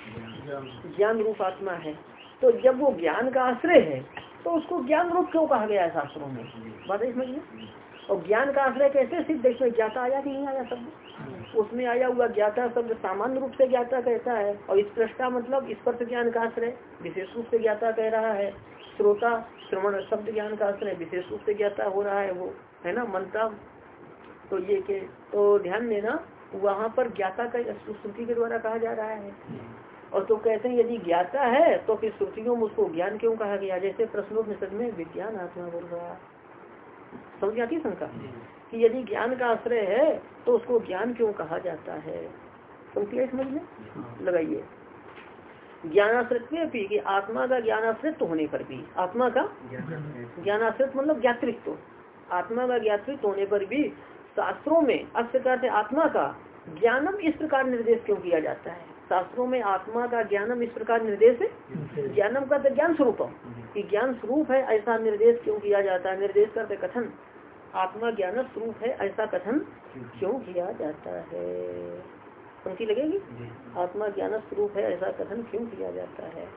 ज्ञान रूप आत्मा है। तो जब वो ज्ञान का आश्रय है तो उसको ज्ञान रूप क्यों कहा गया है शास्त्रों में? बात समझिए और ज्ञान का आश्रय कैसे सिद्ध देखो ज्ञाता आया कि नहीं आया शब्द? उसमें आया हुआ ज्ञाता शब्द सामान्य रूप से ज्ञाता कहता है? और प्रश्न मतलब स्पर्श ज्ञान का आश्रय, विशेष रूप से ज्ञाता कह रहा है। श्रोता, श्रवण, शब्द ज्ञान का आश्रय, विशेष रूप से ज्ञाता हो रहा है वो, है ना? मनता तो ये के तो ध्यान देना वहाँ पर ज्ञाता का श्रुति के द्वारा कहा जा रहा है। और तो कहते हैं यदि ज्ञाता है तो फिर श्रुतियों में उसको ज्ञान क्यों कहा गया? जैसे प्रश्नोपनिषद में विज्ञान आत्मा बोल रहा समझ आती शंका? कि यदि ज्ञान का आश्रय है तो उसको ज्ञान क्यों कहा जाता है? समझ समझ में? लगाइए। ज्ञानाश्रित भी कि आत्मा का ज्ञानाश्रित होने पर भी। आत्मा का ज्ञानाश्रित मतलब ज्ञातृत्व। आत्मा का ज्ञातृत्व होने पर भी शास्त्रों में अर्थ आत्मा का ज्ञानम इस प्रकार निर्देश क्यों किया जाता है? शास्त्रों में आत्मा का ज्ञानम इस प्रकार निर्देश है? ज्ञानम का तो ज्ञान स्वरूपम कि ज्ञान स्वरूप है ऐसा निर्देश क्यों किया जाता है? निर्देश करते कथन। आत्मा ज्ञान स्वरूप है ऐसा कथन क्यों किया जाता है? पंक्ति लगेगी? आत्मा ज्ञान स्वरूप है ऐसा कथन क्यों किया जाता है?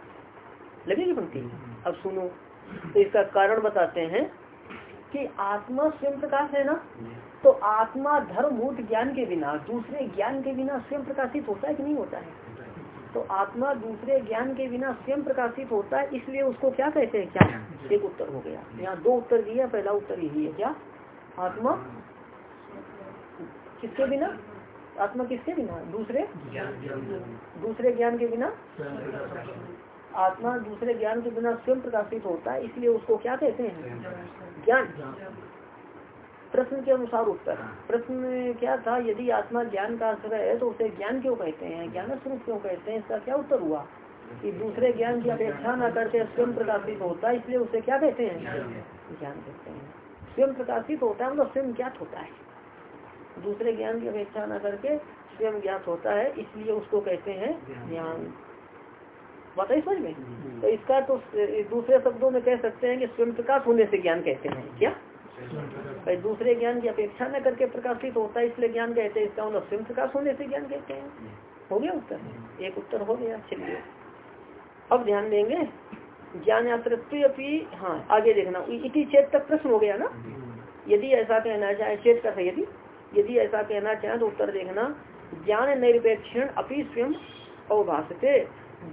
लगेगी पंक्ति? अब सुनो। तो इसका कारण बताते हैं कि आत्मा स्वयं प्रकाश है ना? तो आत्मा धर्मभूत ज्ञान के बिना, दूसरे ज्ञान के बिना स्वयं प्रकाशित होता है कि नहीं होता है? तो आत्मा दूसरे ज्ञान के बिना स्वयं प्रकाशित होता है, इसलिए उसको क्या कहते हैं? क्या? एक उत्तर हो गया। यहाँ दो उत्तर दिए पहला उत्तर यही है, क्या? आत्मा किसके बिना? आत्मा किसके बिना? दूसरे? दूसरे ज्ञान के बिना? आत्मा दूसरे ज्ञान के बिना स्वयं प्रकाशित होता है, इसलिए उसको क्या कहते हैं? ज्ञान। प्रश्न के अनुसार उत्तर प्रश्न क्या था? यदि आत्मा ज्ञान का आश्रय है तो उसे ज्ञान क्यों कहते हैं? ज्ञान स्वरूप क्यों कहते हैं? इसका क्या उत्तर हुआ? कि दूसरे ज्ञान की अपेक्षा न करके स्वयं प्रकाशित होता है इसलिए उसे क्या कहते हैं? ज्ञान। कहते हैं। स्वयं प्रकाशित होता है मतलब स्वयं ज्ञात होता है। दूसरे ज्ञान की अपेक्षा न करके स्वयं ज्ञात होता है इसलिए उसको कहते हैं ज्ञान। बताइए समझ में? तो इसका तो दूसरे शब्दों में कह सकते हैं कि स्वयं प्रकाश होने से ज्ञान कहते हैं। क्या? दूसरे ज्ञान की अपेक्षा न करके प्रकाशित होता है, इसलिए ज्ञान कहते हैं, इसका मतलब स्वयं प्रकाश होने से ज्ञान कहते हैं। हो गया उत्तर? एक उत्तर हो गया, चलिए। अब ध्यान देंगे। ज्ञान यात्री हाँ आगे देखना। इसी चेत तक प्रश्न हो गया ना? यदि ऐसा कहना चाहे, चेत का यदि? यदि ऐसा कहना चाहे तो उत्तर देखना। ज्ञान निरपेक्षण अपनी स्वयं अवभाषते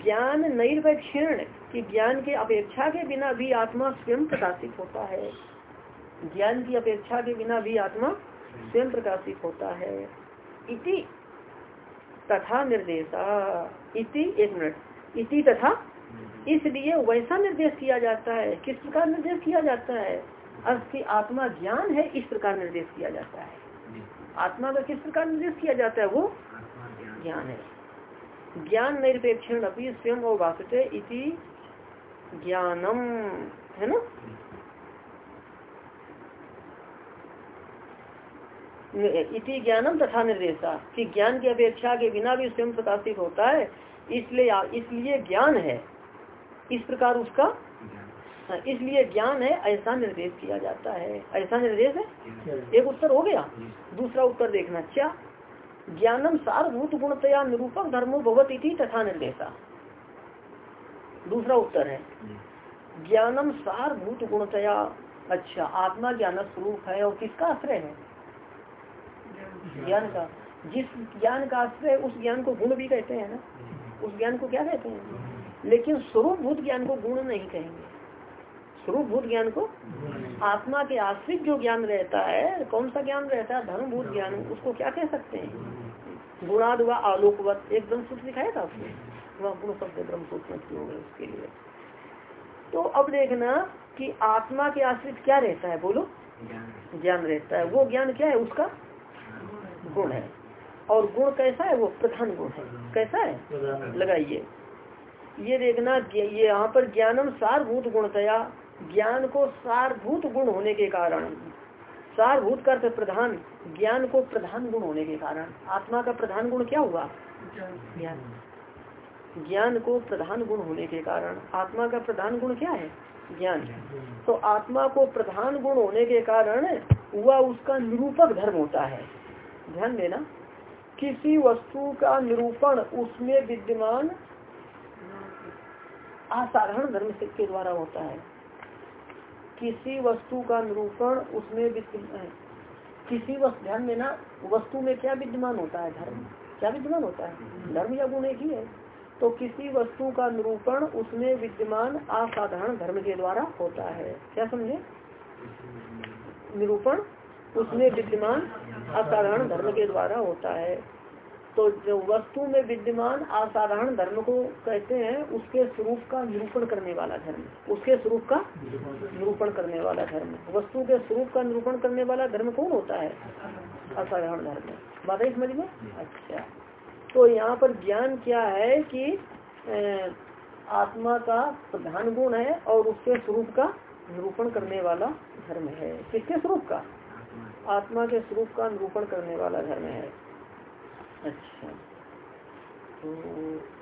ज्ञान निरपेक्षण की ज्ञान के अपेक्षा के बिना भी आत्मा स्वयं प्रकाशित होता है। ज्ञान की अपेक्षा के बिना भी आत्मा स्वयं प्रकाशित होता है। इति तथा निर्देशा। इति एक मिनट। इति तथा इसलिए वैसा निर्देश किया जाता है। किस प्रकार निर्देश किया जाता है? अर्थ की आत्मा ज्ञान है, इस प्रकार निर्देश किया जाता है। आत्मा का किस प्रकार निर्देश किया जाता है? वो ज्ञान है। ज्ञान निरपेक्षण अपनी स्वयं और वास्तव इति ज्ञानम, है ना? इति ज्ञानम तथा निर्देशा। कि ज्ञान की अपेक्षा के बिना भी स्वयं प्रकाशित होता है इसलिए इसलिए ज्ञान है। इस प्रकार उसका हाँ, इसलिए ज्ञान है ऐसा निर्देश किया जाता है। ऐसा निर्देश है? एक उत्तर हो गया। दूसरा उत्तर देखना। क्या ज्ञानम सारभूत गुणतया निरूपक धर्मो भगवत इति तथा निर्देशा। दूसरा उत्तर है। ज्ञानम सारभूत गुणतया अच्छा आत्मा ज्ञान स्वरूप है और किसका आश्रय है? ज्ञान का। जिस ज्ञान का आश्रय उस ज्ञान को गुण भी कहते हैं ना। उस ज्ञान को क्या कहते हैं? लेकिन स्वरूप भूत ज्ञान को गुण नहीं कहेंगे। स्वरूप भूत ज्ञान को आत्मा के आश्रित जो ज्ञान रहता है, कौन सा ज्ञान रहता है? धर्म भूत ज्ञान, उसको क्या कह सकते हैं? गुणाद व आलोकवत एकदम सूत्र दिखाया था उसने वह गुण शब्द ब्रह्म सूत्र हो गए उसके लिए। तो अब देखना कि आत्मा के आश्रित क्या रहता है, बोलो। ज्ञान रहता है। वो ज्ञान क्या है? उसका गुण है। और गुण कैसा है? वो प्रधान गुण है। कैसा है? लगाइए। ये देखना ये यहाँ पर ज्ञानम सारभूत गुण गुणतया। ज्ञान को सारभूत गुण होने के कारण सारभूत कर प्रधान। ज्ञान को प्रधान गुण होने के कारण। आत्मा का प्रधान गुण क्या हुआ? ज्ञान। ज्ञान को प्रधान गुण होने के कारण। आत्मा का प्रधान गुण क्या है? ज्ञान। तो आत्मा को प्रधान गुण होने के कारण वह उसका निरूपक धर्म होता है। ध्यान देना, किसी वस्तु का निरूपण उसमें विद्यमान असाधारण धर्म के द्वारा होता है। किसी वस्तु का निरूपण उसमें किसी वस्तु, ध्यान देना, वस्तु में क्या विद्यमान होता है? धर्म। क्या विद्यमान होता है? धर्म या गुण एक ही है। तो किसी वस्तु का निरूपण उसमें विद्यमान असाधारण धर्म के द्वारा होता है। क्या समझे? निरूपण उसमें विद्यमान असाधारण धर्म के द्वारा होता है। तो जो वस्तु में विद्यमान असाधारण धर्म को कहते हैं, उसके स्वरूप का निरूपण करने वाला धर्म। उसके स्वरूप का निरूपण करने वाला धर्म। वस्तु के स्वरूप का निरूपण करने वाला धर्म कौन होता है? असाधारण धर्म। बात समझ में? अच्छा। तो यहाँ पर ज्ञान क्या है कि आत्मा का प्रधान गुण है और उसके स्वरूप का निरूपण करने वाला धर्म है। किसके स्वरूप का? आत्मा के स्वरूप का निरूपण करने वाला धर्म है। अच्छा। तो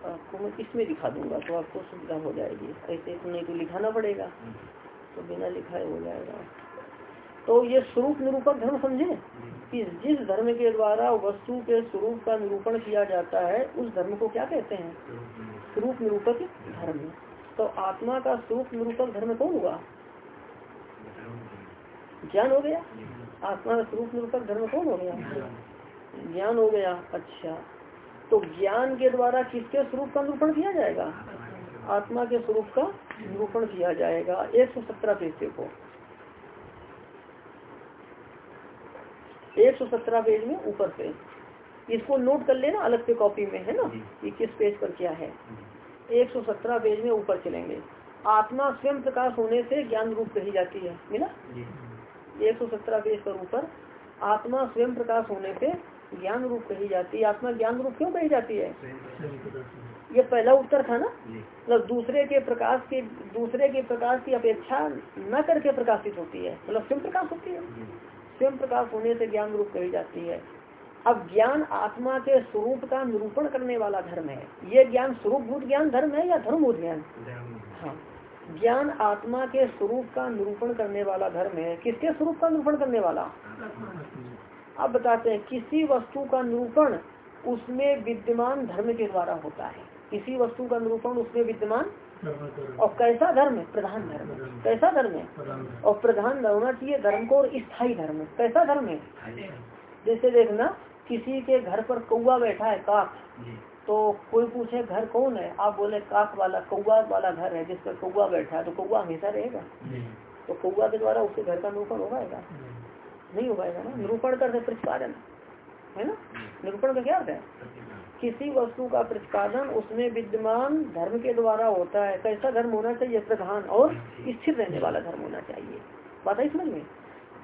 आपको मैं इसमें दिखा दूँगा तो आपको सुविधा हो जाएगी। ऐसे तो नहीं तो लिखाना पड़ेगा। तो बिना लिखाए हो जाएगा। तो ये स्वरूप निरूपक धर्म समझे? कि जिस धर्म के द्वारा वस्तु के स्वरूप का निरूपण किया जाता है, उस धर्म को क्या कहते हैं? स्वरूप निरूपक धर्म। तो आत्मा का स्वरूप निरूपक धर्म कौन हुआ? ज्ञान हो गया? आत्मा का स्वरूप निरूपक धर्म कौन हो गया? ज्ञान हो गया। अच्छा। तो ज्ञान के द्वारा किसके स्वरूप का निरूपण किया जाएगा? आत्मा के स्वरूप का निरूपण किया जाएगा। एक सौ सत्रह पेज को एक सौ सत्रह पेज में ऊपर से। इसको नोट कर लेना अलग से कॉपी में है ना? कि किस पेज पर क्या है। एक सौ सत्रह पेज में ऊपर चलेंगे। आत्मा स्वयं प्रकाश होने से ज्ञान रूप कही जाती है। मिला? एक सौ सत्रह पर ऊपर आत्मा स्वयं प्रकाश होने से ज्ञान रूप कही जाती है। आत्मा ज्ञान रूप क्यों कही जाती है? ये पहला उत्तर था ना? मतलब दूसरे के प्रकाश के दूसरे के प्रकाश की अपेक्षा न करके प्रकाशित होती है। मतलब स्वयं प्रकाश होती है। स्वयं प्रकाश होने से ज्ञान रूप कही जाती है। अब ज्ञान आत्मा के स्वरूप का निरूपण करने वाला धर्म है। ये ज्ञान स्वरूप भूत ज्ञान धर्म है या धर्म ज्ञान हाँ। ज्ञान आत्मा के स्वरूप का निरूपण करने वाला धर्म है। किसके स्वरूप का निरूपण करने वाला? अब बताते हैं, किसी वस्तु का निरूपण उसमें विद्यमान धर्म के द्वारा होता है। किसी वस्तु का निरूपण उसमें विद्यमान? और कैसा धर्म है? प्रधान धर्म कैसा धर्म है? और प्रधान होना चाहिए धर्म को और स्थायी धर्म कैसा धर्म है? जैसे देखना, किसी के घर पर कौआ बैठा है, काक। तो कोई पूछे घर कौन है? आप बोले काक वाला कौआ वाला घर है जिस पर कौआ बैठा है। तो कौआ हमेशा रहेगा। तो कौआ के द्वारा उसके घर का निरूपण हो पाएगा? नहीं हो पाएगा ना? निरूपण कर प्रतिपादन है ना? निरूपण का क्या है? किसी वस्तु का प्रतिपादन उसमें विद्यमान धर्म के द्वारा होता है। कैसा धर्म होना चाहिए प्रधान और स्थिर रहने वाला धर्म होना चाहिए। बात है समझ में?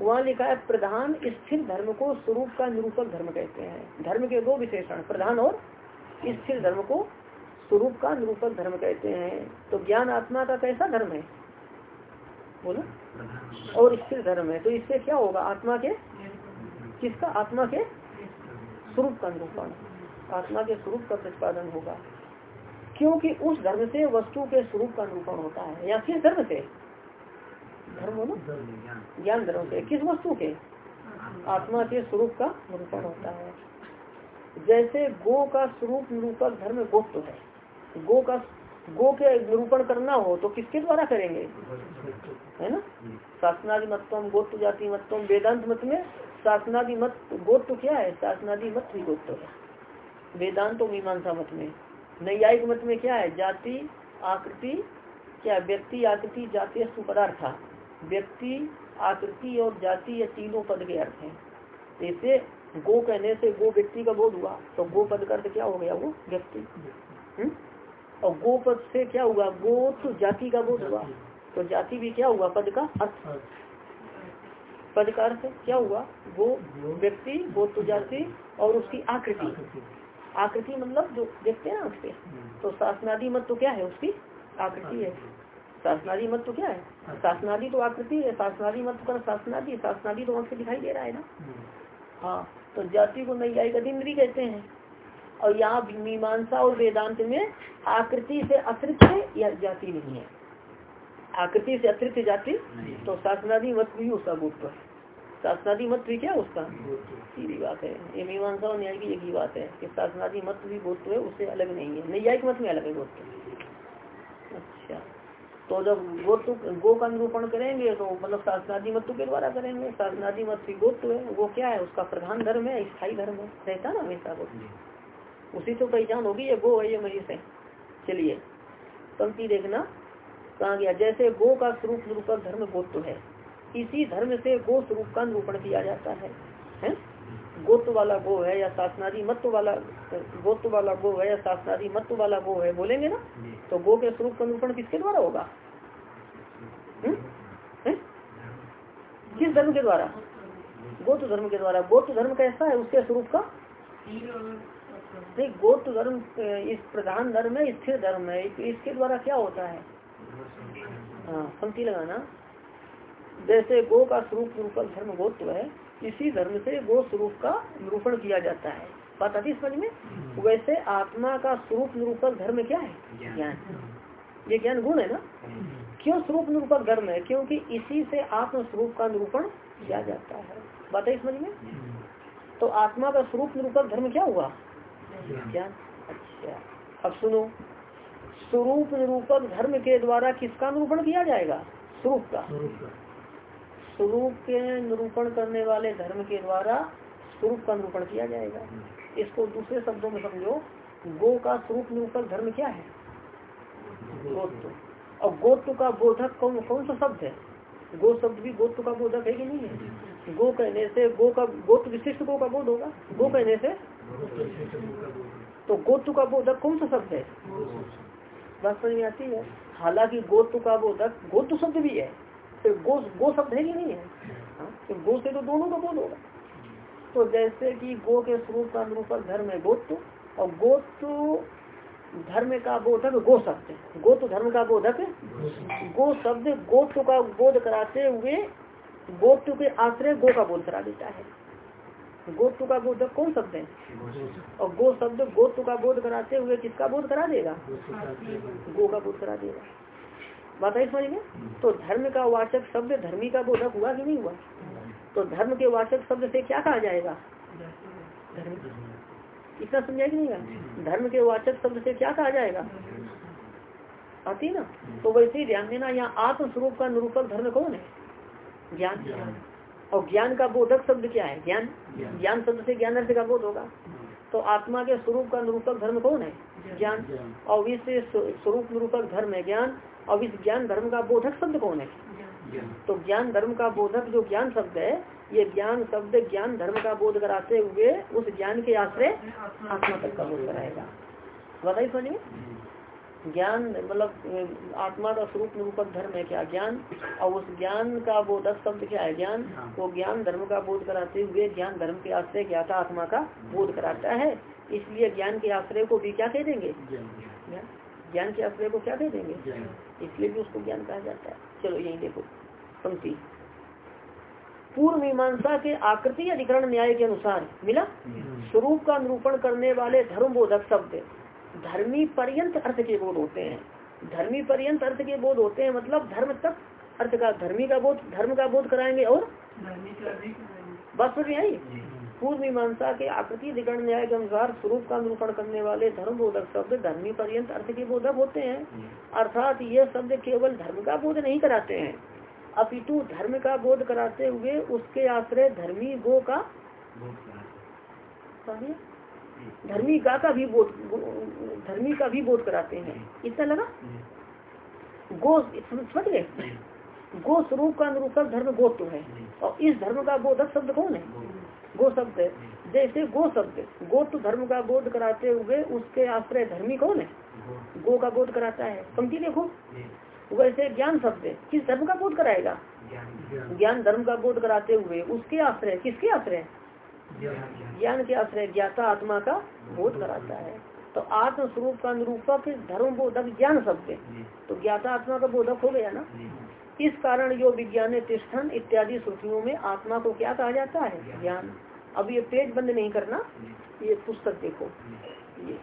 वहाँ लिखा है प्रधान स्थिर धर्म को स्वरूप का निरूपक धर्म कहते हैं। धर्म के दो विशेषण प्रधान और स्थिर धर्म को स्वरूप का निरूपक धर्म कहते हैं। तो ज्ञान आत्मा का कैसा धर्म है? बोलो। और स्थिर धर्म है तो इससे क्या होगा? आत्मा के किसका? आत्मा के स्वरूप का निरूपण। आत्मा के स्वरूप का प्रतिपादन होगा। क्योंकि उस धर्म से वस्तु के स्वरूप का निरूपण होता है, या किस धर्म से? धर्म ना ज्ञान धर्म से। किस वस्तु के? आत्मा के स्वरूप का निरूपण होता है। जैसे गो का स्वरूप निरूपक धर्म गोत्व है। गो का गो के निरूपण करना हो तो किसके द्वारा करेंगे? है ना? शासनादि मतम गोत्व जाति मतम वेदांत मत में शासनादि मत गोत्व क्या है? शासनादि मत भी गोत्व है। वेदांत तो मीमांसा मत में नैयायिक मत में क्या है? जाति, आकृति, क्या व्यक्ति, आकृति, जाति सुपदार्थ व्यक्ति, आकृति और जाति या तीनों पद के अर्थ है। जैसे गो कहने से गो व्यक्ति का बोध हुआ तो गो पद का अर्थ क्या हो गया वो? व्यक्ति। हम्म? और गो पद से क्या हुआ? गो तो जाति का बोध हुआ। तो जाति भी क्या हुआ? पद का अर्थ। पद का अर्थ क्या हुआ? गो व्यक्ति, गो तो जाति और उसकी आकृति। आकृति मतलब जो देखते हैं ना उसके तो शासनादि मत तो क्या है उसकी? आकृति है। शासनादि मत तो क्या है? शासनादि तो आकृति है। शासनादि मत कर शासनादि। शासनादि तो वहाँ से दिखाई दे रहा है ना। हाँ। तो जाति को आई अधिन्द्री कहते हैं। और यहाँ मीमांसा और वेदांत में आकृति से अतिरिक्त या जाति नहीं है? आकृति से अतिरिक्त जाति? तो शासनादि मत भी उसका गुप्त शासनादि मत भी क्या उसका? सीधी बात है। ये मीमांसा और न्याय की एक ही बात है कि शासनादि मत भी गोत्व है उससे अलग नहीं है। न्यायिक मत में अलग है गोत्व अच्छा। तो जब गोत्व गो का निरूपण करेंगे तो मतलब शासनादि मत के द्वारा करेंगे। शासनादि मत भी गोत्व है वो क्या है? उसका प्रधान धर्म है स्थायी धर्म है। रहता ना हमेशा वो। उसी तो पहचान होगी ये गो है ये मरीज़ है। चलिए पंक्ति देखना। कहा गया जैसे गो का स्वरूप निरूपक धर्म गोत्व है इसी धर्म से गो स्वरूप का निरूपण किया जाता है, है? गोत्व वाला गो है या शासनादी मत्व वाला गोत्व वाला गो है या शासनादी मत्व वाला गो है बोलेंगे ना? तो गो के स्वरूप का निरूपण किसके द्वारा होगा? किस धर्म के द्वारा? गोत्र धर्म के द्वारा। गोत्र धर्म कैसा है उसके स्वरूप का? नहीं गोत्र धर्म इस प्रधान धर्म है स्थिर धर्म है। इसके द्वारा क्या होता है? हाँ पंक्ति लगाना। जैसे गो का स्वरूप धर्म गोत्व है इसी धर्म से गो स्वरूप का निरूपण किया जाता है। बात आती समझ में? वैसे आत्मा का स्वरूप निरूपक धर्म क्या है? ज्ञान। ये ज्ञान गुण है ना? क्यों स्वरूप निरूपक धर्म है? क्योंकि इसी से आत्म स्वरूप का निरूपण किया जाता है। बात है समझ में? तो आत्मा का स्वरूप निरूपक धर्म क्या हुआ? ज्ञान। अच्छा। अब सुनो। स्वरूप निरूपक धर्म के द्वारा किसका निरूपण किया जाएगा? स्वरूप का। स्वरूप के निरूपण करने वाले धर्म के द्वारा स्वरूप का निरूपण किया जाएगा। इसको दूसरे शब्दों में समझो, गो का स्वरूप निरूपण धर्म क्या है? गोत्व। और गोत्व का बोधक कौन कौन सा शब्द है? गो शब्द भी गोत्व का बोधक है कि नहीं है? गो कहने से गो का, गोत्व विशिष्ट गो का बोध होगा। गो कहने से? तो गोत्व का बोधक कौन सा शब्द है? बात समझ आती है? हालाँकि गोत्व का बोधक गोत्व शब्द भी है। गो गो शब्द है कि नहीं है? तो गो से तो दोनों का बोध होगा। तो जैसे कि गो के स्वरूप का अनुरूपक धर्म है गोत्व और गोत्व धर्म का बोधक गो शब्द गोत्व धर्म का बोधक गो शब्द गोत्व का बोध कराते हुए गोत्व के आश्रय गो का बोध करा देता है। गोत्व का बोधक कौन शब्द है? और गो शब्द गोत्व का बोध कराते हुए किसका बोध करा देगा? गो का बोध करा देगा। बात है समझ में तो धर्म का वाचक शब्द धर्मी का बोधक हुआ कि नहीं हुआ? तो धर्म के वाचक शब्द से क्या कहा जाएगा? धर्म इतना समझा कि नहीं धर्म के वाचक शब्द से क्या कहा जाएगा? आती ना? तो वैसे ही ध्यान देना, यहाँ आत्म स्वरूप का निरूपक धर्म कौन है? ज्ञान। और ज्ञान का बोधक शब्द क्या है? ज्ञान। ज्ञान शब्द से ज्ञान अर्थ का बोध होगा। तो आत्मा के स्वरूप का निरूपक धर्म कौन है? ज्ञान। और इस स्वरूप निरूपक धर्म है ज्ञान। और इस ज्ञान धर्म का बोधक शब्द कौन है? तो ज्ञान धर्म का बोधक जो ज्ञान शब्द है ये ज्ञान शब्द ज्ञान धर्म का बोध कराते हुए उस ज्ञान के आश्रय आत्मा तक का बोध कराएगा। बताइए समझिए ज्ञान मतलब आत्मा का स्वरूप निरूपक धर्म है क्या ज्ञान? और उस ज्ञान का बोधक शब्द क्या है ज्ञान? वो ज्ञान धर्म का बोध कराते हुए ज्ञान धर्म के आश्रय ज्ञाता आत्मा का बोध कराता है। इसलिए ज्ञान के आश्रय को भी क्या कह देंगे? ज्ञान। के आश्रय को क्या कह देंगे? इसलिए भी उसको ज्ञान कहा जाता है। चलो यही देखो। पंक्ति। पूर्व मीमांसा के आकृति अधिकरण न्याय के अनुसार मिला? स्वरूप का निरूपण करने वाले धर्म बोधक शब्द। धर्मी पर्यंत अर्थ के बोध होते हैं। धर्मी पर्यंत अर्थ के बोध होते हैं मतलब धर्म तक अर्थ का धर्मी का बोध धर्म का बोध कराएँगे और? बात समझ में आई? पूर्व मीमांसा के आकृति अधिकरण न्याय के अनुसार स्वरूप का निरूपण करने वाले धर्म बोधक शब्द धर्मी पर्यंत अर्थ के बोधक होते हैं। अर्थात ये शब्द केवल धर्म का बोध नहीं कराते हैं। अपितु धर्म का बोध कराते हुए उसके आश्रय धर्मी गो का धर्मी का का भी बोध धर्मी का भी बोध कराते हैं। इतना लगा? गो समझ गए? गो स्वरूप का अनुरूपक धर्म गोत्व है। और इस धर्म का बोधक शब्द कौन है? गो शब्द है। जैसे गो शब्द गो तो धर्म का बोध कराते हुए उसके आश्रय धर्मी कौन है? गो का बोध कराता है। पंक्ति देखो। वैसे ज्ञान शब्द किस धर्म का बोध कराएगा? ज्ञान धर्म का बोध कराते हुए उसके आश्रय। किसके आश्रय? ज्ञान के आश्रय। ज्ञाता आत्मा का बोध कराता है। तो आत्म स्वरूप का निरूपक धर्म बोधक ज्ञान शब्द तो ज्ञाता आत्मा का बोधक हो गया ना। इस कारण जो विज्ञान, तिष्ठन इत्यादि श्रुतियों में आत्मा को क्या कहा जाता है? ज्ञान। अब ये पेज बंद नहीं करना, ये पुस्तक देखो। ये।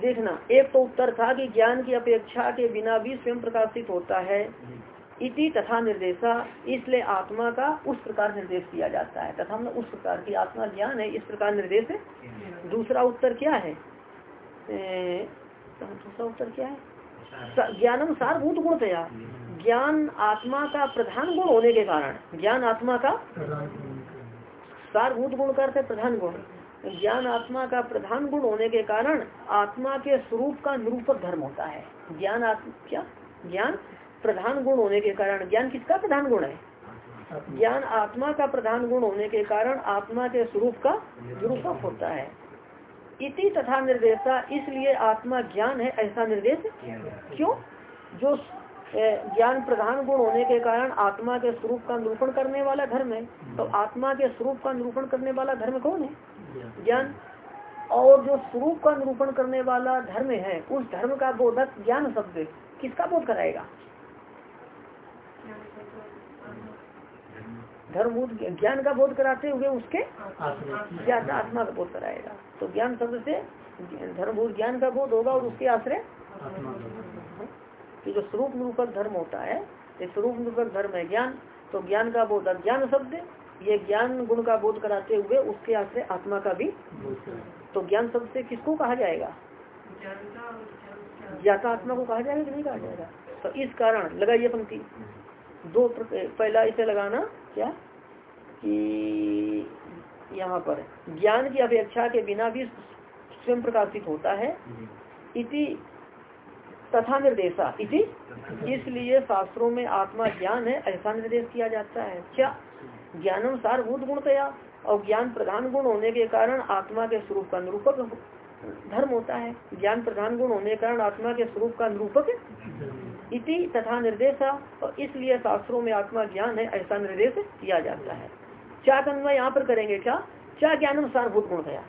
देखना, एक तो उत्तर था कि ज्ञान की अपेक्षा के बिना भी स्वयं प्रकाशित होता है। इति तथा निर्देशा, इसलिए आत्मा का उस प्रकार निर्देश किया जाता है। तथा उस प्रकार की आत्मा ज्ञान है, इस प्रकार निर्देश है। दूसरा उत्तर क्या है? दूसरा उत्तर क्या है? ज्ञानम सारभूत गुणतया ज्ञान आत्मा का प्रधान गुण होने के कारण ज्ञान आत्मा का सारभूत गुण। करते प्रधान गुण। ज्ञान आत्मा का प्रधान गुण होने के कारण आत्मा के स्वरूप का निरूपक धर्म होता है। ज्ञान आत्मा क्या? ज्ञान प्रधान गुण होने के कारण ज्ञान किसका प्रधान गुण है? ज्ञान आत्मा का प्रधान गुण होने के कारण आत्मा के स्वरूप का निरूपक होता है। इति तथा निर्देशा इसलिए आत्मा ज्ञान है ऐसा निर्देश क्यों? जो ज्ञान प्रधान गुण होने के कारण आत्मा के स्वरूप का निरूपण करने वाला धर्म है तो आत्मा के स्वरूप का निरूपण करने वाला धर्म कौन है? ज्ञान। और जो स्वरूप का निरूपण करने वाला धर्म है उस धर्म का बोधक ज्ञान शब्द किसका बोध कराएगा? धर्मभूत ज्ञान का बोध कराते हुए उसके ज्ञाता आत्मा का बोध कराएगा। तो ज्ञान शब्द से धर्मभूत ज्ञान का बोध होगा और उसके आश्रय कि जो स्वरूप निरूपक धर्म होता है, ये स्वरूप निरूपक धर्म है ज्ञान तो ज्ञान का बोध अज्ञान शब्द, ये ज्ञान गुण का बोध कराते हुए उसके आश्रय आत्मा का भी तो ज्ञान शब्द से किसको कहा जाएगा? ज्ञाता आत्मा को कहा जाएगा कि नहीं कहा जाएगा? तो इस कारण, लगाइए पंक्ति। दो पहला इसे लगाना, क्या? कि यहाँ पर, ज्ञान की अपेक्षा के बिना भी स्वयं प्रकाशित होता है। इति तथा निर्देशा इति। इसलिए शास्त्रों में आत्मा ज्ञान है, ऐसा निर्देश किया जाता है। क्या? ज्ञानम सारभूत गुणतया और ज्ञान प्रधान गुण होने के कारण आत्मा के स्वरूप का निरूपक धर्म होता है। ज्ञान प्रधान गुण होने के कारण आत्मा के स्वरूप का निरूपक इति तथा निर्देशा और इसलिए शास्त्रों में आत्मा ज्ञान है, ऐसा निर्देश किया जाता है। क्या कन्वा यहाँ पर करेंगे क्या? क्या ज्ञान अनुसार भूत गुण गया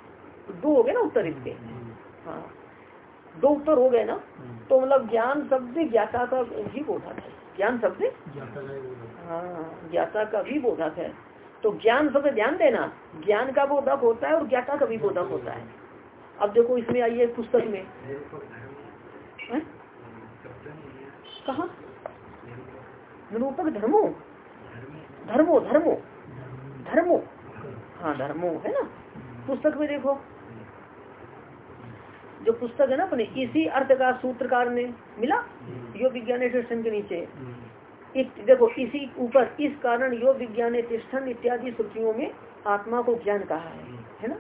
दो हो गए ना उत्तर इसके। हाँ। दो उत्तर हो गए ना तो मतलब ज्ञान शब्द ज्ञाता का भी बोधक है। ज्ञान शब्द? हाँ। ज्ञाता का भी बोधक है। तो ज्ञान शब्द ध्यान देना ज्ञान का बोधक होता है और ज्ञाता का भी बोधक होता है। अब देखो इसमें आइए पुस्तक में। कहा? निरूपक धर्मो। धर्मो धर्मो। धर्मो। हाँ धर्मो है ना? पुस्तक में देखो। जो पुस्तक है ना अपने इसी अर्थ का सूत्रकार ने मिला यो विज्ञान स्टेशन के नीचे। देखो इसी ऊपर इस कारण योग विज्ञान तिष्ठन इत्यादि श्रुतियों में आत्मा को ज्ञान कहा है है ना?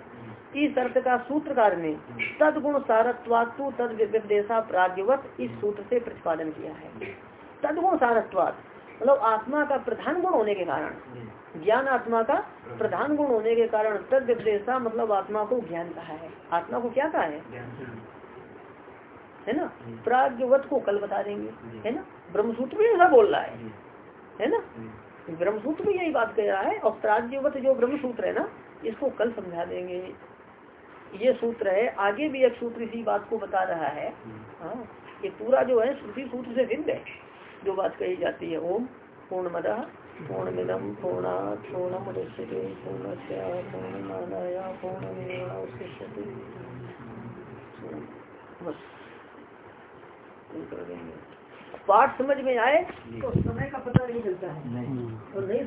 इस अर्थ का सूत्रकार ने तदगुण सारत्वातु तद विदेशा प्राग्यवत इस सूत्र से प्रतिपादन किया है। तदगुण सारत्वात मतलब आत्मा का प्रधान गुण होने के कारण ज्ञान आत्मा का प्रधान गुण होने के कारण तद विदेशा मतलब आत्मा को ज्ञान कहा है। आत्मा को क्या कहा है? है ना? प्राग्यवत को कल बता देंगे। है ना? ब्रह्मसूत्र भी ऐसा बोल रहा है। है ना? ब्रह्मसूत्र भी यही बात कह रहा है और प्राग्यवत जो ब्रह्मसूत्र है ना इसको कल समझा देंगे। ये सूत्र है आगे भी एक सूत्र इसी बात को बता रहा है। हाँ ये पूरा जो है श्रुति सूत्र से भिन्न है जो बात कही जाती है। ओम पूर्ण मद पूर्ण पूर्णात् पूर्णा पूर्णस्य पूर्ण पूर्णमेवावशिष्यते बस पाठ समझ में आए? तो समय का पता नहीं चलता है। नहीं। और नहीं